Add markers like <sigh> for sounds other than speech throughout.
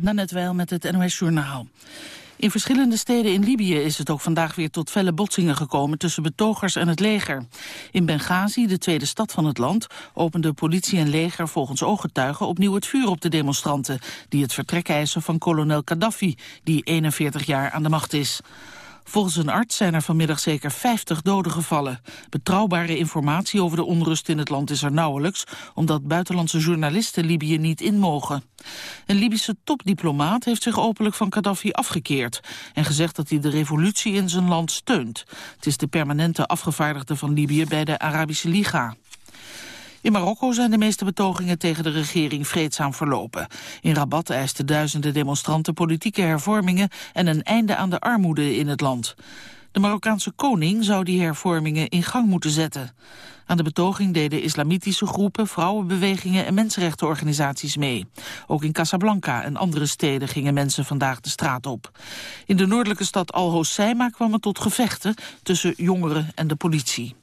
net wel met het NOS Journaal. In verschillende steden in Libië is het ook vandaag weer tot felle botsingen gekomen tussen betogers en het leger. In Benghazi, de tweede stad van het land, openden politie en leger volgens ooggetuigen opnieuw het vuur op de demonstranten, die het vertrek eisen van kolonel Gaddafi, die 41 jaar aan de macht is. Volgens een arts zijn er vanmiddag zeker 50 doden gevallen. Betrouwbare informatie over de onrust in het land is er nauwelijks... omdat buitenlandse journalisten Libië niet in mogen. Een Libische topdiplomaat heeft zich openlijk van Gaddafi afgekeerd... en gezegd dat hij de revolutie in zijn land steunt. Het is de permanente afgevaardigde van Libië bij de Arabische Liga. In Marokko zijn de meeste betogingen tegen de regering vreedzaam verlopen. In Rabat eisten duizenden demonstranten politieke hervormingen en een einde aan de armoede in het land. De Marokkaanse koning zou die hervormingen in gang moeten zetten. Aan de betoging deden islamitische groepen, vrouwenbewegingen en mensenrechtenorganisaties mee. Ook in Casablanca en andere steden gingen mensen vandaag de straat op. In de noordelijke stad Al-Hoceima kwam het tot gevechten tussen jongeren en de politie.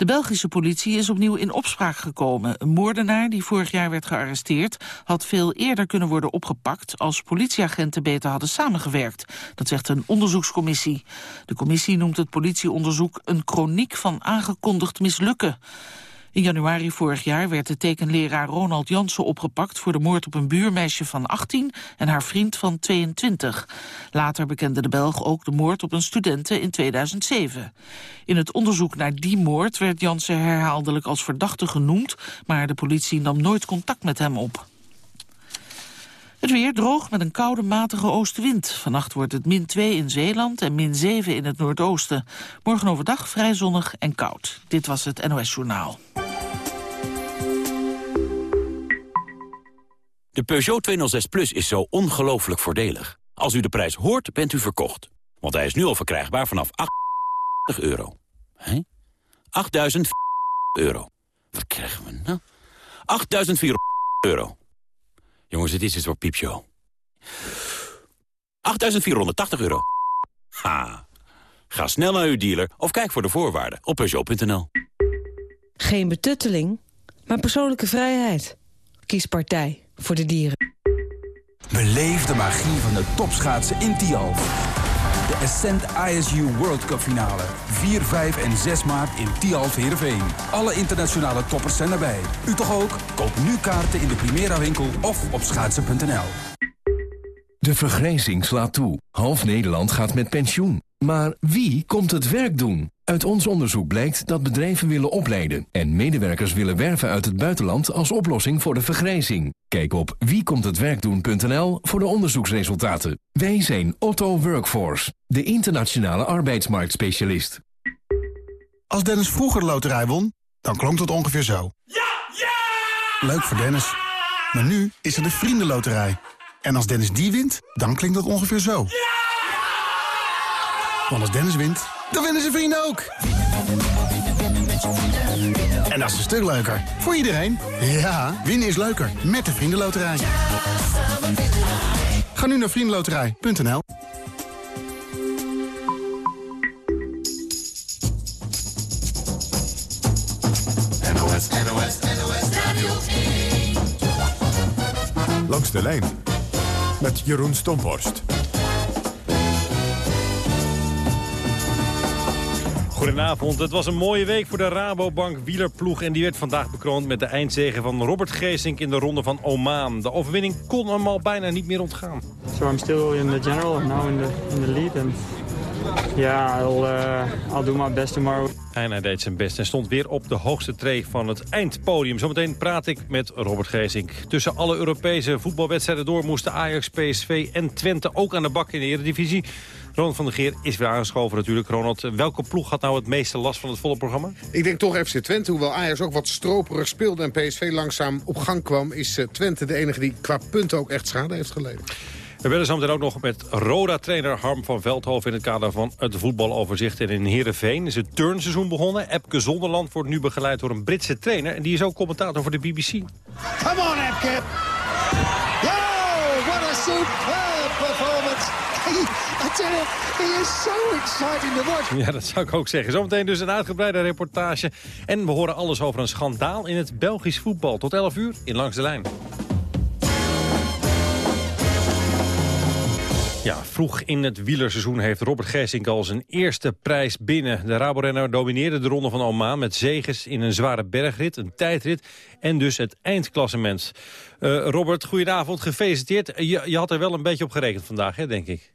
De Belgische politie is opnieuw in opspraak gekomen. Een moordenaar die vorig jaar werd gearresteerd... had veel eerder kunnen worden opgepakt... als politieagenten beter hadden samengewerkt. Dat zegt een onderzoekscommissie. De commissie noemt het politieonderzoek... een chroniek van aangekondigd mislukken. In januari vorig jaar werd de tekenleraar Ronald Jansen opgepakt... voor de moord op een buurmeisje van 18 en haar vriend van 22. Later bekende de Belg ook de moord op een studente in 2007. In het onderzoek naar die moord werd Jansen herhaaldelijk als verdachte genoemd... maar de politie nam nooit contact met hem op. Het weer droog met een koude matige oostenwind. Vannacht wordt het min 2 in Zeeland en min 7 in het noordoosten. Morgen overdag vrij zonnig en koud. Dit was het NOS Journaal. De Peugeot 206 Plus is zo ongelooflijk voordelig. Als u de prijs hoort, bent u verkocht. Want hij is nu al verkrijgbaar vanaf 8 euro. Hé? 8.000 euro. Wat krijgen we nou? 8.400 euro. Jongens, dit is het voor piepshow. 8.480 euro. Ha. Ga snel naar uw dealer of kijk voor de voorwaarden op Peugeot.nl. Geen betutteling, maar persoonlijke vrijheid. Kies partij voor de dieren. Beleef de magie van de topschaatsen in Tialf. De Ascent ISU World Cup finale. 4, 5 en 6 maart in Tialf Heerenveen. Alle internationale toppers zijn erbij. U toch ook? Koop nu kaarten in de Primera winkel of op schaatsen.nl. De vergrijzing slaat toe. Half Nederland gaat met pensioen. Maar wie komt het werk doen? Uit ons onderzoek blijkt dat bedrijven willen opleiden... en medewerkers willen werven uit het buitenland als oplossing voor de vergrijzing. Kijk op wiekomthetwerkdoen.nl voor de onderzoeksresultaten. Wij zijn Otto Workforce, de internationale arbeidsmarktspecialist. Als Dennis vroeger de loterij won, dan klonk het ongeveer zo. Ja! Ja! Leuk voor Dennis. Maar nu is er de Vriendenloterij. En als Dennis die wint, dan klinkt dat ongeveer zo. Ja! Want als Dennis wint, dan winnen zijn vrienden ook. En dat is een stuk leuker. Voor iedereen. Ja, winnen is leuker. Met de Vriendenloterij. Ga nu naar vriendenloterij.nl NOS, NOS, NOS Radio 1. Langs de lijn. Met Jeroen Stomborst. Goedenavond. Het was een mooie week voor de Rabobank wielerploeg... en die werd vandaag bekroond met de eindzege van Robert Geesink... in de ronde van Oman. De overwinning kon hem al bijna niet meer ontgaan. So I'm still in the general and now in the, in the lead. And yeah, I'll, uh, I'll do my best tomorrow. En hij deed zijn best en stond weer op de hoogste tree van het eindpodium. Zometeen praat ik met Robert Geesink. Tussen alle Europese voetbalwedstrijden door moesten Ajax, PSV en Twente ook aan de bak in de Eredivisie. Ronald van der Geer is weer aangeschoven natuurlijk. Ronald, welke ploeg had nou het meeste last van het volle programma? Ik denk toch FC Twente. Hoewel Ajax ook wat stroperig speelde en PSV langzaam op gang kwam... is eh, Twente de enige die qua punten ook echt schade heeft geleden. We bellen zometeen ook nog met Roda-trainer Harm van Veldhoven... in het kader van het voetbaloverzicht. En in Heerenveen is het turnseizoen begonnen. Epke Zonderland wordt nu begeleid door een Britse trainer... en die is ook commentator voor de BBC. Come on, Epke! Yo, what a performance! He is so exciting to watch. Ja, dat zou ik ook zeggen. Zometeen dus een uitgebreide reportage. En we horen alles over een schandaal in het Belgisch voetbal. Tot 11 uur in Langs de Lijn. Ja, vroeg in het wielerseizoen heeft Robert Geesink al zijn eerste prijs binnen. De Rabo-renner domineerde de Ronde van Oman met zegens in een zware bergrit, een tijdrit en dus het eindklassement. Uh, Robert, goedenavond, gefeliciteerd. Je, je had er wel een beetje op gerekend vandaag, hè, denk ik?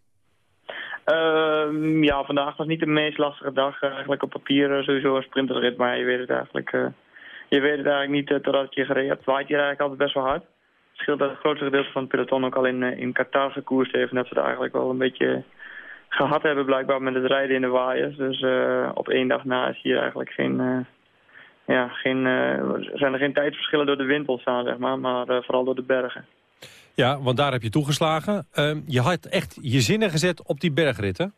Uh, ja, vandaag was niet de meest lastige dag. Eigenlijk op papier sowieso een sprinterrit, maar je weet het eigenlijk, uh, je weet het eigenlijk niet totdat je gereden hebt. Het waait hier eigenlijk altijd best wel hard scheelt dat het grootste gedeelte van het peloton ook al in, eh, in Qatar gekoerst heeft. En dat ze het eigenlijk wel een beetje gehad hebben blijkbaar met het rijden in de waaiers. Dus uh, op één dag na is hier eigenlijk geen... Uh, ja, geen, zijn er geen tijdverschillen door de wind ontstaan, zeg maar, maar vooral door de bergen. Ja, want daar heb je toegeslagen. Ehm, je had echt je zinnen gezet op die bergritten.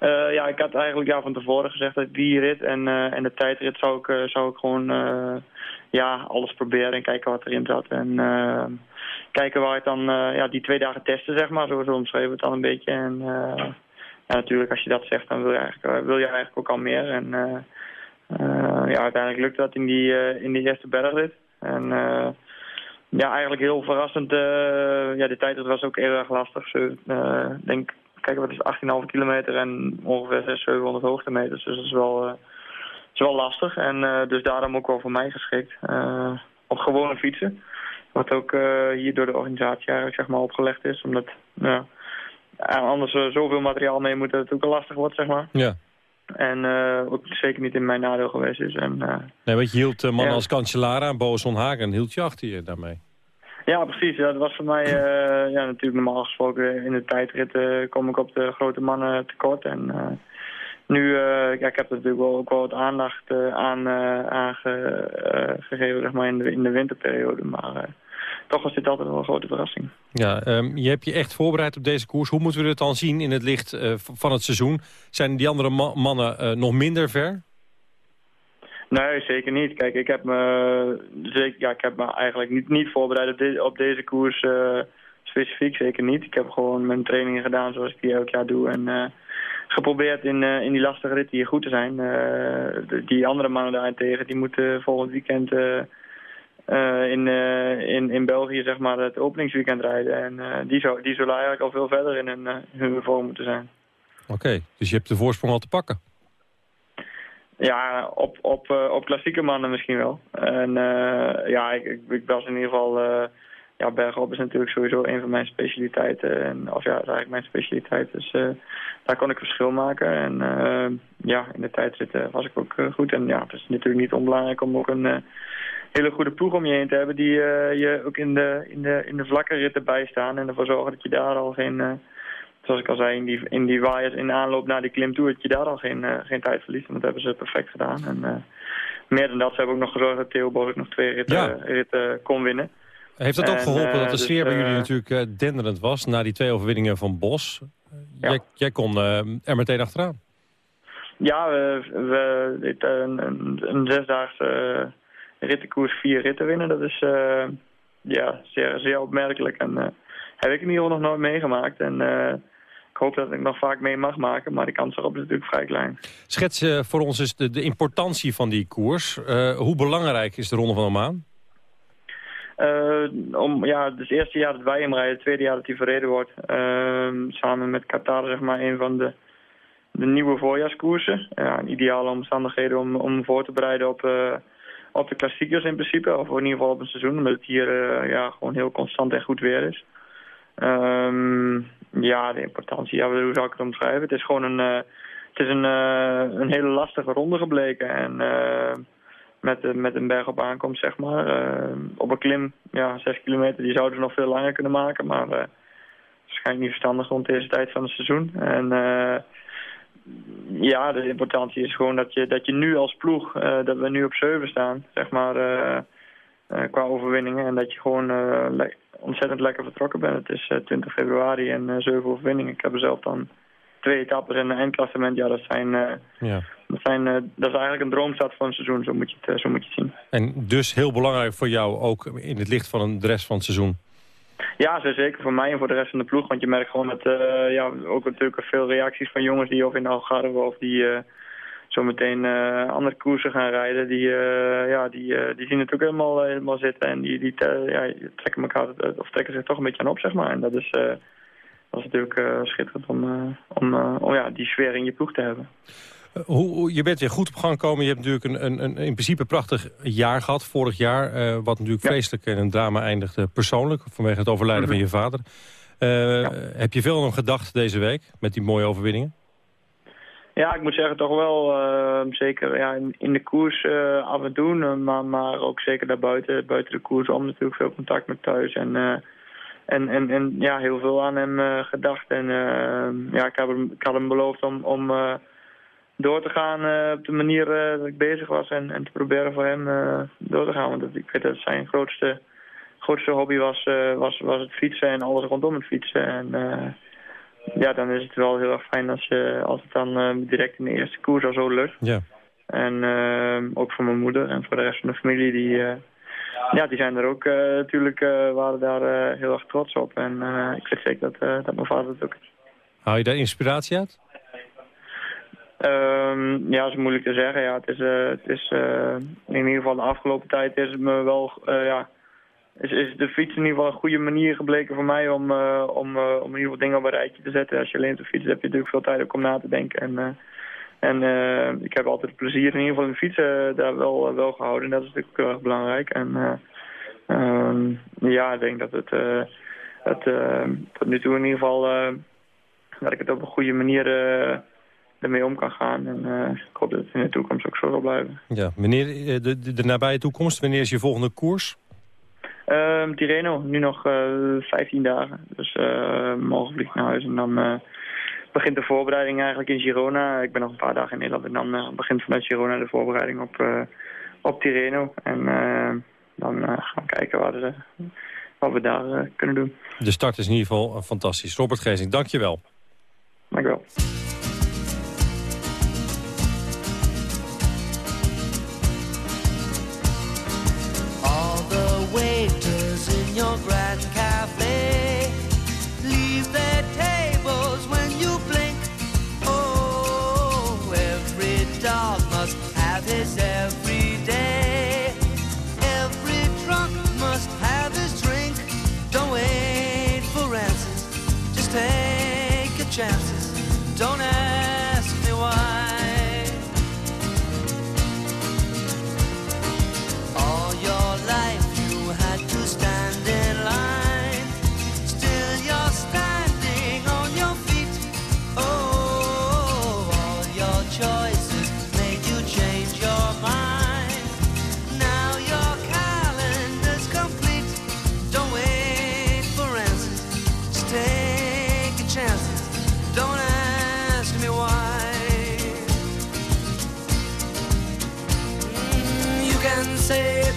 Uh, ja, ik had eigenlijk ja, van tevoren gezegd dat die rit en, uh, en de tijdrit zou ik, zou ik gewoon ja, alles proberen en kijken wat erin zat. En uh, kijken waar het dan, uh, ja, die twee dagen testen, zeg maar. Zo, omschreven het dan een beetje. En uh, ja, natuurlijk, als je dat zegt, dan wil je eigenlijk, wil je eigenlijk ook al meer. En ja, uiteindelijk lukte dat in die, in die eerste bergrit. En ja, eigenlijk heel verrassend. ja, de tijdrit was ook heel erg lastig. Ik denk, kijk, wat is 18,5 kilometer en ongeveer 600, 700 hoogtemeters. Dus dat is wel is wel lastig en uh, dus daarom ook wel voor mij geschikt. Uh, op gewone fietsen. Wat ook uh, hier door de organisatie eigenlijk zeg maar opgelegd is. Omdat ja, anders zoveel materiaal mee moet dat het ook lastig wordt, zeg maar. Ja. En ook zeker niet in mijn nadeel geweest is. En, nee, want je hield man als kanselara, Boas van Hagen, hield je achter je daarmee. Ja, precies. Ja, dat was voor mij ja, natuurlijk normaal gesproken in de tijdrit kom ik op de grote mannen tekort. En nu, ja, ik heb er natuurlijk wel, ook wel wat aandacht aan, aan gegeven zeg maar, in, de, in de winterperiode. Maar toch was dit altijd wel een grote verrassing. Ja, um, je hebt je echt voorbereid op deze koers. Hoe moeten we het dan zien in het licht van het seizoen? Zijn die andere ma mannen nog minder ver? Nee, zeker niet. Kijk, ik heb me, zeker, ja, ik heb me eigenlijk niet, niet voorbereid op, de, op deze koers specifiek. Zeker niet. Ik heb gewoon mijn trainingen gedaan zoals ik die elk jaar doe. En geprobeerd in, in die lastige rit hier goed te zijn. Die andere mannen daarentegen, die moeten volgend weekend uh, in, in, in België zeg maar, het openingsweekend rijden. En die, zou, die zullen eigenlijk al veel verder in hun, hun vorm moeten zijn. Oké, dus je hebt de voorsprong al te pakken? Ja, op, op, op klassieke mannen misschien wel. En ja, ik, ik, ik was in ieder geval ja, bergop is natuurlijk sowieso een van mijn specialiteiten. En, of ja, dat is eigenlijk mijn specialiteit. Dus daar kon ik verschil maken. En ja, in de tijdrit was ik ook goed. En ja, het is natuurlijk niet onbelangrijk om ook een hele goede ploeg om je heen te hebben... die je ook in de, in, de, in de vlakke ritten bijstaan. En ervoor zorgen dat je daar al geen... Zoals ik al zei, in die, in die waaiers in aanloop naar die klimtoer... dat je daar al geen, geen tijd verliest. En dat hebben ze perfect gedaan. En meer dan dat, ze hebben ook nog gezorgd dat Theo Borg nog twee ritten, ja. ritten kon winnen. Heeft dat ook geholpen dat de dus, sfeer bij jullie natuurlijk denderend was... na die twee overwinningen van Bos? Ja. Jij, jij, kon er meteen achteraan. Ja, we, we een, een, een zesdaagse rittenkoers vier ritten winnen. Dat is uh, ja, zeer, zeer opmerkelijk. En heb ik in ieder geval nog nooit meegemaakt. En ik hoop dat ik nog vaak mee mag maken, maar de kans erop is natuurlijk vrij klein. Schets voor ons is de, de importantie van die koers. hoe belangrijk is de Ronde van Oman? Uh, om, ja, het eerste jaar dat wij hem rijden, het tweede jaar dat hij verreden wordt. Uh, samen met Qatar, zeg maar, een van de, de nieuwe voorjaarskoersen. Ja, ideale omstandigheden om, om voor te bereiden op, uh, op de klassiekers in principe. Of in ieder geval op een seizoen, omdat het hier uh, ja, gewoon heel constant en goed weer is. Um, ja, de importantie, ja, hoe zou ik het omschrijven? Het is gewoon een, het is een, een hele lastige ronde gebleken. En met, met een berg op aankomst, zeg maar. Uh, op een klim, ja, 6 kilometer, die zouden ze nog veel langer kunnen maken. Maar waarschijnlijk niet verstandig rond deze tijd van het seizoen. En ja, de importantie is gewoon dat je, dat je nu als ploeg, dat we nu op 7 staan, zeg maar, qua overwinningen. En dat je gewoon le ontzettend lekker vertrokken bent. Het is 20 februari en 7 overwinningen. Ik heb er zelf dan twee etappes en een eindklassement. Ja, dat zijn... ja dat, zijn, dat is eigenlijk een droomstad van het seizoen, zo moet, je het, zo moet je het zien. En dus heel belangrijk voor jou, ook in het licht van de rest van het seizoen? Ja, zeker voor mij en voor de rest van de ploeg. Want je merkt gewoon dat uh, ja, ook natuurlijk veel reacties van jongens die of in Algarve of die zo meteen andere koersen gaan rijden. Die, ja, die, die zien het ook helemaal, helemaal zitten en die, die ja, trekken, elkaar, of trekken zich toch een beetje aan op, zeg maar. En dat is dat is natuurlijk uh, schitterend om, om, om ja, die sfeer in je ploeg te hebben. Hoe, je bent weer goed op gang gekomen. Je hebt natuurlijk een, een, een in principe prachtig jaar gehad, vorig jaar. wat natuurlijk vreselijk in een drama eindigde persoonlijk... vanwege het overlijden van mhm. je vader. Heb je veel aan hem gedacht deze week met die mooie overwinningen? Ja, ik moet zeggen toch wel, uh, zeker ja, in, in, de koers uh, af en toe, uh, maar, maar ook zeker daarbuiten, buiten de koers om natuurlijk veel contact met thuis en, en, en, en ja, heel veel aan hem gedacht. En ja, ik, heb hem, ik had hem beloofd om, om door te gaan op de manier dat ik bezig was en, en te proberen voor hem door te gaan. Want ik weet dat zijn grootste, grootste hobby was, was, was het fietsen en alles rondom het fietsen. En, ja, dan is het wel heel erg fijn als, je, als het dan uh, direct in de eerste koers al zo lukt. Ja. En uh, ook voor mijn moeder en voor de rest van de familie, die, uh, ja, die zijn er ook natuurlijk, waren daar heel erg trots op. En ik weet zeker dat, dat mijn vader het ook is. Haal je daar inspiratie uit? Um, ja, dat is moeilijk te zeggen. Ja, het is, het is in ieder geval de afgelopen tijd is het me wel, ja, is, is de fiets in ieder geval een goede manier gebleken voor mij om, om, om in ieder geval dingen op een rijtje te zetten. Als je alleen op de fiets heb je natuurlijk veel tijd ook om na te denken. En, en ik heb altijd plezier in ieder geval in de fietsen daar wel, wel gehouden. En dat is natuurlijk heel erg belangrijk. En ehm, ja, ik denk dat het dat, tot nu toe in ieder geval dat ik het op een goede manier ermee om kan gaan. En ik hoop dat het in de toekomst ook zo zal blijven. Ja, wanneer, de, de, de nabije toekomst, wanneer is je volgende koers? Um, Tireno, nu nog uh, eh, 15 dagen. Dus uh, morgen vlieg ik naar huis en dan uh, begint de voorbereiding eigenlijk in Girona. Ik ben nog een paar dagen in Nederland en dan begint vanuit Girona de voorbereiding op, op Tireno. En dan gaan we kijken wat, we, wat we daar kunnen doen. De start is in ieder geval fantastisch. Robert Gezing,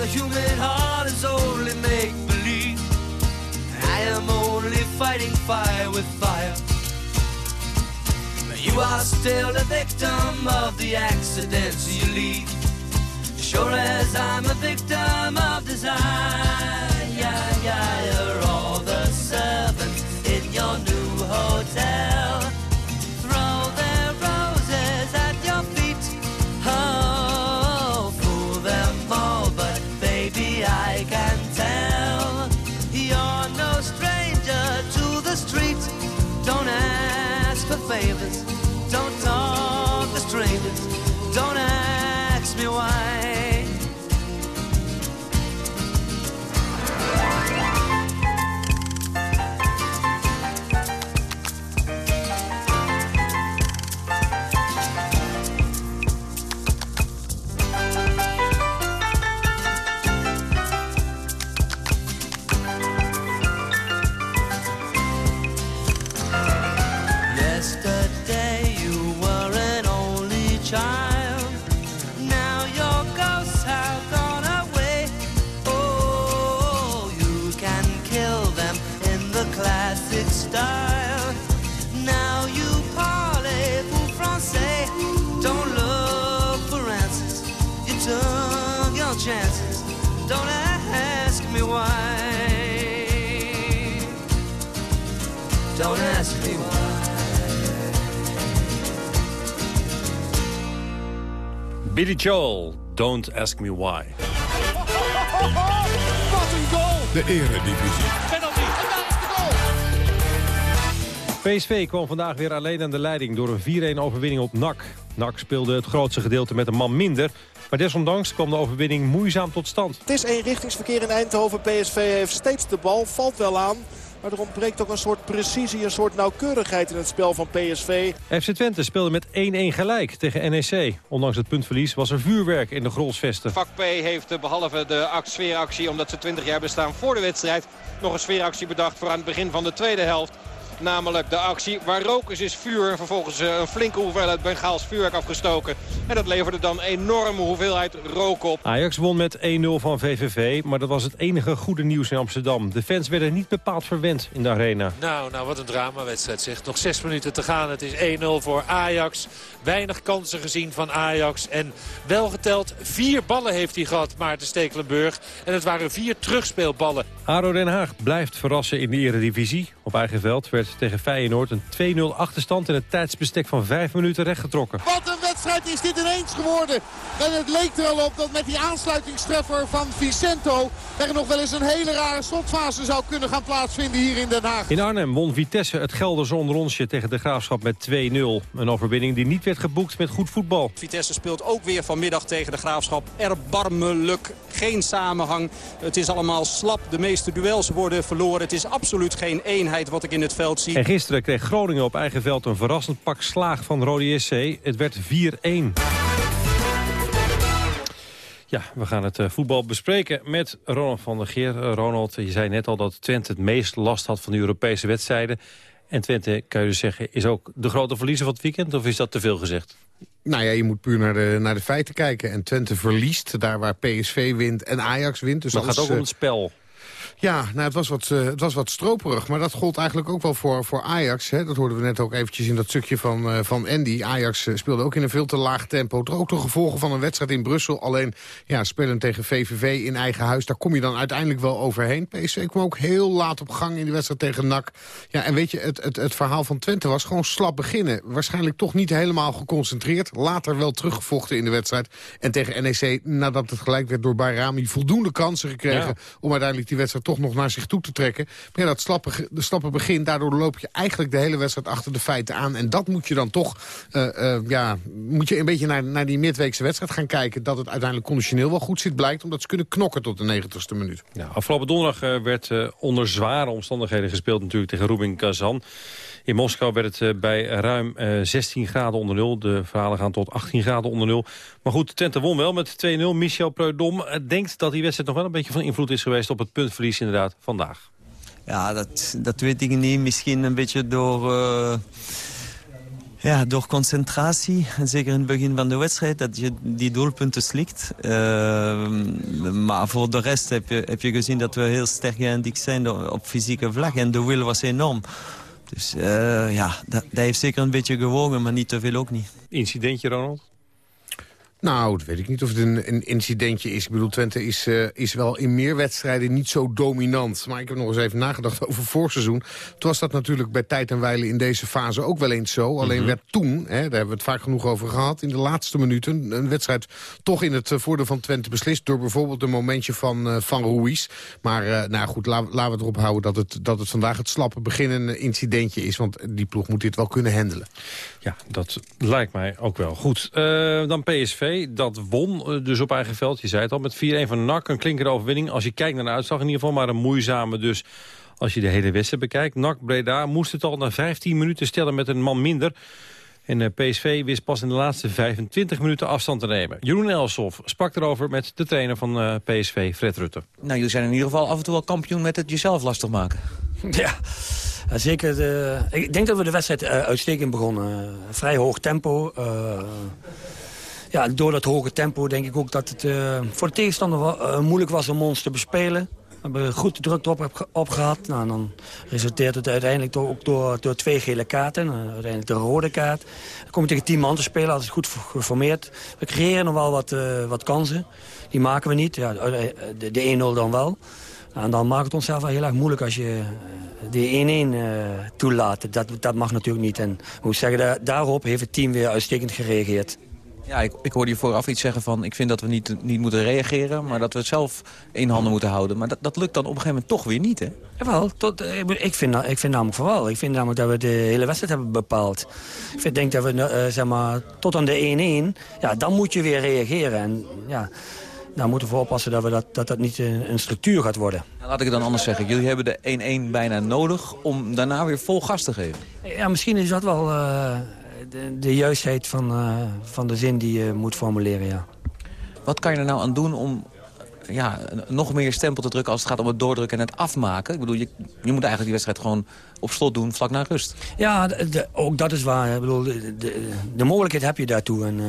dank je wel. Dank je wel. fire with fire. You are still the victim of the accidents you lead. Sure as I'm a victim of desire, Yeah, yeah, you're all the servants in your new hotel. Billy Joel, Don't Ask Me Why. Wat een goal! De eredivisie. Penalty. En daar is de goal. PSV kwam vandaag weer alleen aan de leiding door een 4-1 overwinning op NAC. NAC speelde het grootste gedeelte met een man minder. Maar desondanks kwam de overwinning moeizaam tot stand. Het is eenrichtingsverkeer in Eindhoven. PSV heeft steeds de bal, valt wel aan. Maar er ontbreekt ook een soort precisie, een soort nauwkeurigheid in het spel van PSV. FC Twente speelde met 1-1 gelijk tegen NEC. Ondanks het puntverlies was er vuurwerk in de Grolsvesten. Vak P heeft eh, behalve de sfeeractie, omdat ze 20 jaar bestaan voor de wedstrijd... nog een sfeeractie bedacht voor aan het begin van de tweede helft. Namelijk de actie waar rook is, is vuur. En vervolgens eh, een flinke hoeveelheid Bengaals vuurwerk afgestoken. En dat leverde dan enorme hoeveelheid rook op. Ajax won met 1-0 van VVV, maar dat was het enige goede nieuws in Amsterdam. De fans werden niet bepaald verwend in de arena. Nou, nou wat een dramawedstrijd zeg. Nog zes minuten te gaan. Het is 1-0 voor Ajax. Weinig kansen gezien van Ajax. En wel geteld, vier ballen heeft hij gehad, Maarten Stekelenburg. En het waren vier terugspeelballen. ADO Den Haag blijft verrassen in de eredivisie. Op eigen veld werd tegen Feyenoord een 2-0 achterstand... in het tijdsbestek van vijf minuten rechtgetrokken. Wedstrijd is dit ineens geworden. En het leek er al op dat met die aansluitingstreffer van Vicento... er nog wel eens een hele rare slotfase zou kunnen gaan plaatsvinden hier in Den Haag. In Arnhem won Vitesse het Gelderse onderonsje tegen de Graafschap met 2-0. Een overwinning die niet werd geboekt met goed voetbal. Vitesse speelt ook weer vanmiddag tegen de Graafschap. Erbarmelijk, geen samenhang. Het is allemaal slap. De meeste duels worden verloren. Het is absoluut geen eenheid wat ik in het veld zie. En gisteren kreeg Groningen op eigen veld een verrassend pak slaag van Rode SC. Het werd 4-1. Ja, we gaan het eh, voetbal bespreken met Ronald van der Geer. Uh, Ronald, je zei net al dat Twente het meest last had van de Europese wedstrijden. En Twente, kan je dus zeggen, is ook de grote verliezer van het weekend? Of is dat te veel gezegd? Nou ja, je moet puur naar de, naar de feiten kijken. En Twente verliest, daar waar PSV wint en Ajax wint. Dus dat gaat ook om het spel. Ja, nou, het, was wat, uh, het was wat stroperig. Maar dat gold eigenlijk ook wel voor, voor Ajax. Hè. Dat hoorden we net ook eventjes in dat stukje van, uh, van Andy. Ajax uh, speelde ook in een veel te laag tempo. Er ook de gevolgen van een wedstrijd in Brussel. Alleen ja, spelen tegen VVV in eigen huis. Daar kom je dan uiteindelijk wel overheen. PSV kwam ook heel laat op gang in die wedstrijd tegen NAC. Ja, en weet je, het, het, het verhaal van Twente was gewoon slap beginnen. Waarschijnlijk toch niet helemaal geconcentreerd. Later wel teruggevochten in de wedstrijd. En tegen NEC, nadat het gelijk werd door Bayrami... voldoende kansen gekregen ja. om uiteindelijk die wedstrijd toch nog naar zich toe te trekken. Maar dat slappe, de slappe begin, daardoor loop je eigenlijk de hele wedstrijd achter de feiten aan. En dat moet je dan toch, uh, uh, ja, moet je een beetje naar, naar die midweekse wedstrijd gaan kijken. Dat het uiteindelijk conditioneel wel goed zit, blijkt. Omdat ze kunnen knokken tot de 90ste minuut. Ja, afgelopen donderdag uh, werd onder zware omstandigheden gespeeld natuurlijk tegen Rubin Kazan. In Moskou werd het bij ruim 16 graden onder nul. De verhalen gaan tot 18 graden onder nul. Maar goed, Twente won wel met 2-0. Michel Preudom denkt dat die wedstrijd nog wel een beetje van invloed is geweest... op het puntverlies inderdaad vandaag. Ja, dat, dat weet ik niet. Misschien een beetje door... Ja, door concentratie, zeker in het begin van de wedstrijd, dat je die doelpunten slikt. Maar voor de rest heb je, heb je gezien dat we heel sterk geëindigd zijn op fysieke vlak. En de wil was enorm. Dus uh, ja, dat, dat, heeft zeker een beetje gewogen, maar niet te veel ook niet. Incidentje, Ronald? Nou, dat weet ik niet of het een, een incidentje is. Ik bedoel, Twente is, uh, is wel in meer wedstrijden niet zo dominant. Maar ik heb nog eens even nagedacht over voorseizoen. Toen was dat natuurlijk bij tijd en wijle in deze fase ook wel eens zo. Alleen mm -hmm. werd toen, hè, daar hebben we het vaak genoeg over gehad... in de laatste minuten een wedstrijd toch in het voordeel van Twente beslist... door bijvoorbeeld een momentje van, uh, van Ruiz. Maar uh, nou goed, laten la we erop houden dat het, dat het vandaag het slappe begin een incidentje is. Want die ploeg moet dit wel kunnen handelen. Ja, dat lijkt mij ook wel. Goed, dan PSV dat won dus op eigen veld. Je zei het al, met 4-1 van NAC. Een klinkende overwinning. Als je kijkt naar de uitslag in ieder geval. Maar een moeizame dus als je de hele wedstrijd bekijkt. NAC Breda moest het al na 15 minuten stellen met een man minder. En PSV wist pas in de laatste 25 minuten afstand te nemen. Jeroen Elsof sprak erover met de trainer van PSV, Fred Rutte. Nou, jullie zijn in ieder geval af en toe wel kampioen met het jezelf lastig maken. <laughs> Ja, zeker. De, ik denk dat we de wedstrijd uitstekend begonnen. Vrij hoog tempo. Uh, door dat hoge tempo denk ik ook dat het uh, voor de tegenstander uh, moeilijk was om ons te bespelen. We hebben goed de druk erop op gehad. Nou, dan resulteert het uiteindelijk ook door, door twee gele kaarten. Uh, uiteindelijk de rode kaart. Dan kom je tegen tien man te spelen, altijd goed geformeerd. We creëren nog wel wat, wat kansen. Die maken we niet. Ja, de, de 1-0 dan wel. En dan maakt het onszelf wel heel erg moeilijk als je de 1-1 uh, toelaat. Dat, dat mag natuurlijk niet. En moet zeggen, daar, daarop heeft het team weer uitstekend gereageerd. Ja, ik, ik hoorde je vooraf iets zeggen van... ik vind dat we niet, niet moeten reageren, maar dat we het zelf in handen moeten houden. Maar dat, dat lukt dan op een gegeven moment toch weer niet, hè? Jawel, tot, ik, vind, ik vind namelijk wel. Ik vind namelijk dat we de hele wedstrijd hebben bepaald. Ik vind, denk dat we uh, zeg maar, tot aan de 1-1, ja, dan moet je weer reageren. En ja, daar moeten we voor oppassen dat we dat, dat, dat niet een, een structuur gaat worden. Nou, laat ik het dan anders zeggen. Jullie hebben de 1-1 bijna nodig om daarna weer vol gas te geven. Ja, misschien is dat wel uh, de, de, juistheid van, uh, van de zin die je moet formuleren, ja. Wat kan je er nou aan doen om ja, nog meer stempel te drukken als het gaat om het doordrukken en het afmaken. Ik bedoel, je, je moet eigenlijk die wedstrijd gewoon op slot doen vlak na rust. Ja, de, ook dat is waar. Ik bedoel, de, de, mogelijkheid heb je daartoe. En, uh,